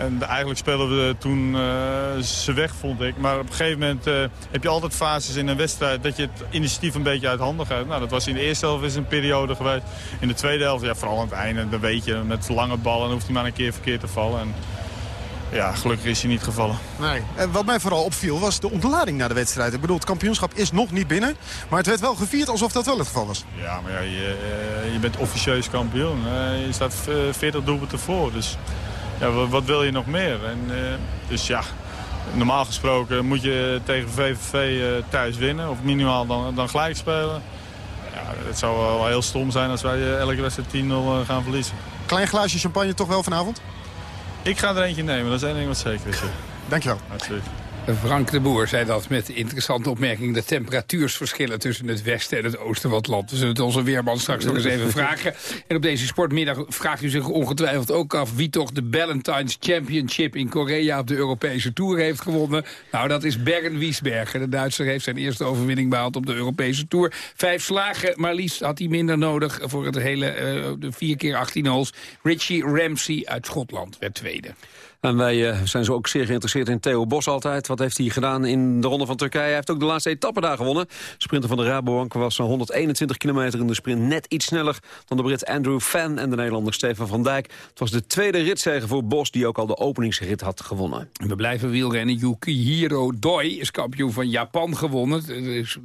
En eigenlijk spelen we toen uh, ze weg, vond ik. Maar op een gegeven moment uh, heb je altijd fases in een wedstrijd... dat je het initiatief een beetje uit handen gaat. Nou, dat was in de eerste helft is een periode geweest. In de tweede helft, ja, vooral aan het einde, dan weet je... met lange ballen hoeft hij maar een keer verkeerd te vallen. En ja, gelukkig is hij niet gevallen. Nee. En wat mij vooral opviel was de ontlading na de wedstrijd. Ik bedoel, het kampioenschap is nog niet binnen. Maar het werd wel gevierd alsof dat wel het geval was. Ja, maar ja, je, je bent officieus kampioen. Je staat 40 doelpunten voor, dus ja, wat, wat, wil je nog meer? En, uh, dus ja, normaal gesproken moet je tegen VVV uh, thuis winnen. Of minimaal dan, dan gelijk spelen. Ja, het zou wel heel stom zijn als wij uh, elke wedstrijd 10-0 gaan verliezen. Klein glaasje champagne toch wel vanavond? Ik ga er eentje nemen, dat is één ding wat zeker is. Dankjewel. Absoluut. Frank de Boer zei dat met de interessante opmerking... de temperatuursverschillen tussen het westen en het oosten van het land. We zullen het onze weerman straks nog eens even vragen. En op deze sportmiddag vraagt u zich ongetwijfeld ook af... wie toch de Ballantines Championship in Korea op de Europese Tour heeft gewonnen. Nou, dat is Bergen Wiesbergen. De Duitser heeft zijn eerste overwinning behaald op de Europese Tour. Vijf slagen, maar liefst had hij minder nodig voor het hele uh, de vier keer 18 holes. Richie Ramsey uit Schotland werd tweede. En wij uh, zijn zo ook zeer geïnteresseerd in Theo Bos altijd. Wat heeft hij gedaan in de Ronde van Turkije? Hij heeft ook de laatste etappe daar gewonnen. Sprinter van de Rabobank was 121 kilometer in de sprint net iets sneller... dan de Brit Andrew Fan en de Nederlander Stefan van Dijk. Het was de tweede ritzege voor Bos, die ook al de openingsrit had gewonnen. We blijven wielrennen. Yukihiro Doi is kampioen van Japan gewonnen.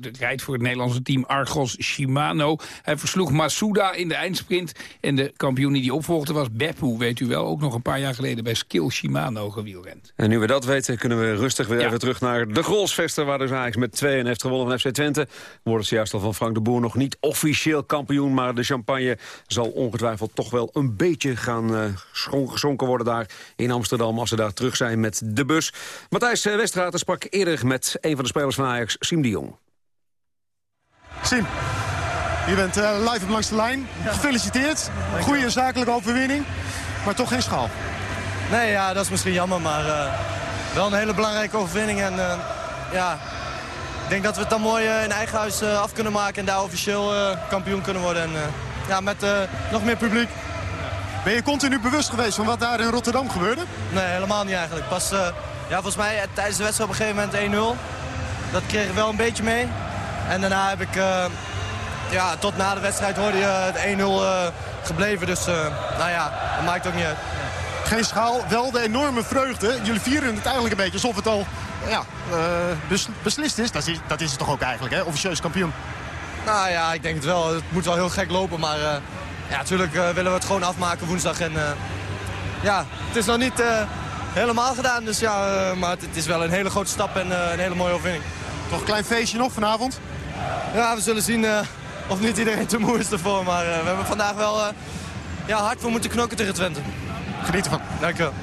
Het rijdt voor het Nederlandse team Argos Shimano. Hij versloeg Masuda in de eindsprint. En de kampioen die die opvolgde was Beppu, weet u wel. Ook nog een paar jaar geleden bij Skill Shimano gewielrend. En nu we dat weten, kunnen we rustig weer Even terug naar de Grolsvesten, waar dus Ajax met 2 en heeft gewonnen van FC Twente. Wordt ze juist al van Frank de Boer nog niet officieel kampioen... maar de champagne zal ongetwijfeld toch wel een beetje gaan uh, gezonken worden daar in Amsterdam... als ze daar terug zijn met de bus. Matthijs Westraten sprak eerder met een van de spelers van Ajax, Siem de Jong. Siem, je bent uh, live op langs de lijn. Gefeliciteerd. Goede zakelijke overwinning, maar toch geen schaal. Nee, ja, dat is misschien jammer, maar uh, wel een hele belangrijke overwinning. En uh, ja, ik denk dat we het dan mooi in eigen huis af kunnen maken en daar officieel kampioen kunnen worden. En ja, met nog meer publiek. Ben je continu bewust geweest van wat daar in Rotterdam gebeurde? Nee, helemaal niet eigenlijk. Pas, ja, volgens mij tijdens de wedstrijd op een gegeven moment 1-0. Dat kreeg ik wel een beetje mee. En daarna heb ik, ja, tot na de wedstrijd hoorde je het 1-0 gebleven. Dus nou ja, dat maakt ook niet uit geen schaal. Wel de enorme vreugde. Jullie vieren het eigenlijk een beetje alsof het al ja, uh, beslist is. Dat, is. dat is het toch ook eigenlijk, hè? Officieus kampioen. Nou ja, ik denk het wel. Het moet wel heel gek lopen. Maar uh, ja, natuurlijk uh, willen we het gewoon afmaken woensdag. En ja, het is nog niet helemaal gedaan. Dus ja, maar het, het, is wel een hele grote stap en een hele mooie overwinning. Toch een klein feestje nog vanavond? Ja, we zullen zien of niet iedereen te moe is ervoor. Maar we hebben vandaag wel ja, hard voor moeten knokken tegen Twente. Geniet ervan. Dank u wel.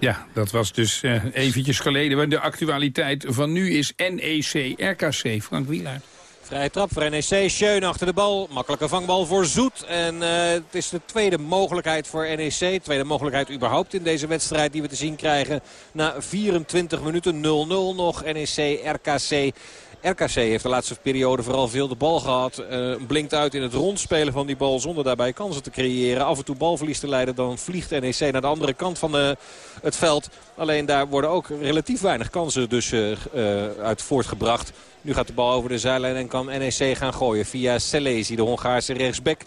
Ja, dat was dus uh, eventjes geleden. De actualiteit van nu is NEC, RKC, Frank Wielaert. Vrije trap voor NEC. Schöne achter de bal. Makkelijke vangbal voor Zoet. En uh, het is de tweede mogelijkheid voor NEC. Tweede mogelijkheid überhaupt in deze wedstrijd die we te zien krijgen. Na 24 minuten 0-0 nog. NEC, RKC. RKC heeft de laatste periode vooral veel de bal gehad. Uh, blinkt uit in het rondspelen van die bal zonder daarbij kansen te creëren. Af en toe balverlies te leiden. Dan vliegt NEC naar de andere kant van de, het veld. Alleen daar worden ook relatief weinig kansen dus, uh, uit voortgebracht. Nu gaat de bal over de zijlijn en kan NEC gaan gooien via Selesi, de Hongaarse rechtsback.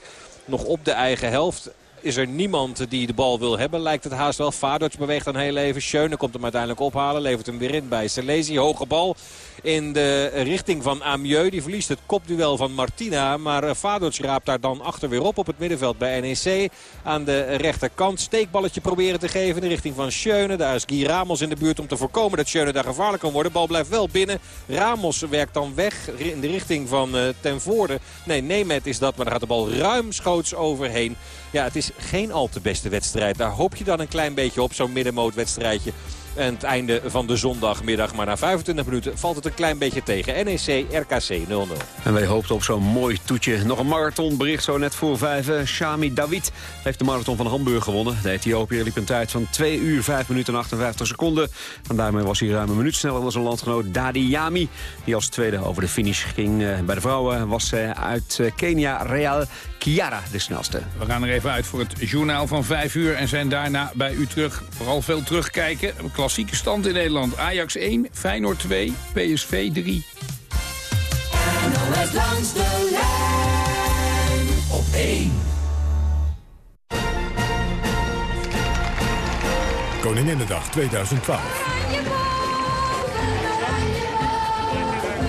Nog op de eigen helft is er niemand die de bal wil hebben. Lijkt het haast wel. Vadots beweegt dan heel even. Schöne komt hem uiteindelijk ophalen. Levert hem weer in bij Selesi. Hoge bal in de richting van Amieux. Die verliest het kopduel van Martina. Maar eh, Vadots raapt daar dan achter weer op op het middenveld bij NEC. Aan de rechterkant steekballetje proberen te geven in de richting van Schöne. Daar is Guy Ramos in de buurt om te voorkomen dat Schöne daar gevaarlijk kan worden. Bal blijft wel binnen. Ramos werkt dan weg in de richting van uh, Ten Voorde. Nee, Nemet is dat, maar daar gaat de bal ruimschoots overheen. Ja, het is geen al te beste wedstrijd. Daar hoop je dan een klein beetje op, zo'n middenmootwedstrijdje. En het einde van de zondagmiddag. Maar na 25 minuten valt het een klein beetje tegen. NEC, RKC 0-0. En wij hoopten op zo'n mooi toetje. Nog een marathonbericht zo net voor vijf. Shami David heeft de marathon van Hamburg gewonnen. De Ethiopiër liep een tijd van 2 uur, 5 minuten en 58 seconden. En daarmee was hij ruim een minuut sneller dan zijn landgenoot Dadi Yami. Die als tweede over de finish ging. Eh, bij de vrouwen was uit eh, Kenia Real Chiara de snelste. We gaan er even uit voor het journaal van 5 uur en zijn daarna bij u terug. Vooral veel terugkijken. Een klassieke stand in Nederland. Ajax 1, Feyenoord 2, PSV 3. NOS langs de lijn op 1. Koninginnedag 2012.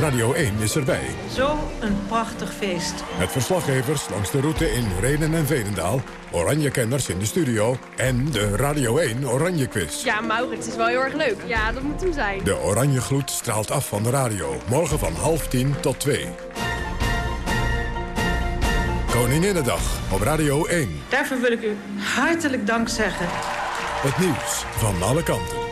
Radio 1 is erbij. Zo een prachtig feest. Met verslaggevers langs de route in Renen en Veenendaal... Oranje-kenners in de studio en de Radio 1 Oranje Quiz. Ja, Maurits is wel heel erg leuk. Ja, dat moet hem zijn. De Oranje Gloed straalt af van de radio. Morgen van half tien tot twee. Koninginnedag op Radio 1. Daarvoor wil ik u hartelijk dank zeggen. Het nieuws van alle kanten.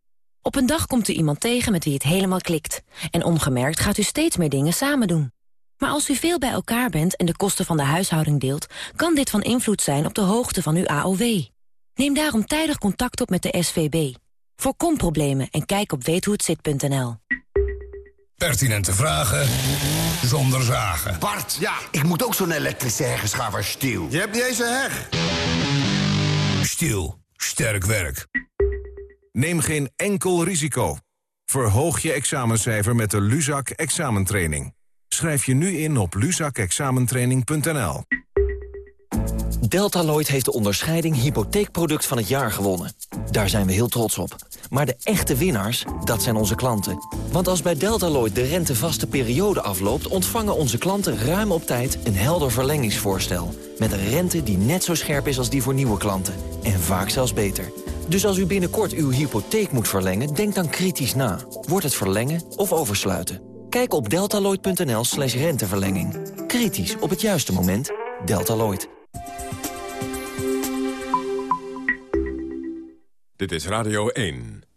Op een dag komt u iemand tegen met wie het helemaal klikt. En ongemerkt gaat u steeds meer dingen samen doen. Maar als u veel bij elkaar bent en de kosten van de huishouding deelt... kan dit van invloed zijn op de hoogte van uw AOW. Neem daarom tijdig contact op met de SVB. Voorkom problemen en kijk op weethohetzit.nl. Pertinente vragen zonder zagen. Bart, ja, ik moet ook zo'n elektrische heggeschaver stiel. Je hebt niet eens een heg. Stiel Sterk werk. Neem geen enkel risico. Verhoog je examencijfer met de Luzak examentraining. Schrijf je nu in op luzakexamentraining.nl. Deltaloid heeft de onderscheiding hypotheekproduct van het jaar gewonnen. Daar zijn we heel trots op. Maar de echte winnaars, dat zijn onze klanten. Want als bij Deltaloid de rentevaste periode afloopt... ontvangen onze klanten ruim op tijd een helder verlengingsvoorstel. Met een rente die net zo scherp is als die voor nieuwe klanten. En vaak zelfs beter. Dus als u binnenkort uw hypotheek moet verlengen, denk dan kritisch na. Wordt het verlengen of oversluiten? Kijk op deltaloid.nl slash renteverlenging. Kritisch op het juiste moment. Deltaloid. Dit is Radio 1.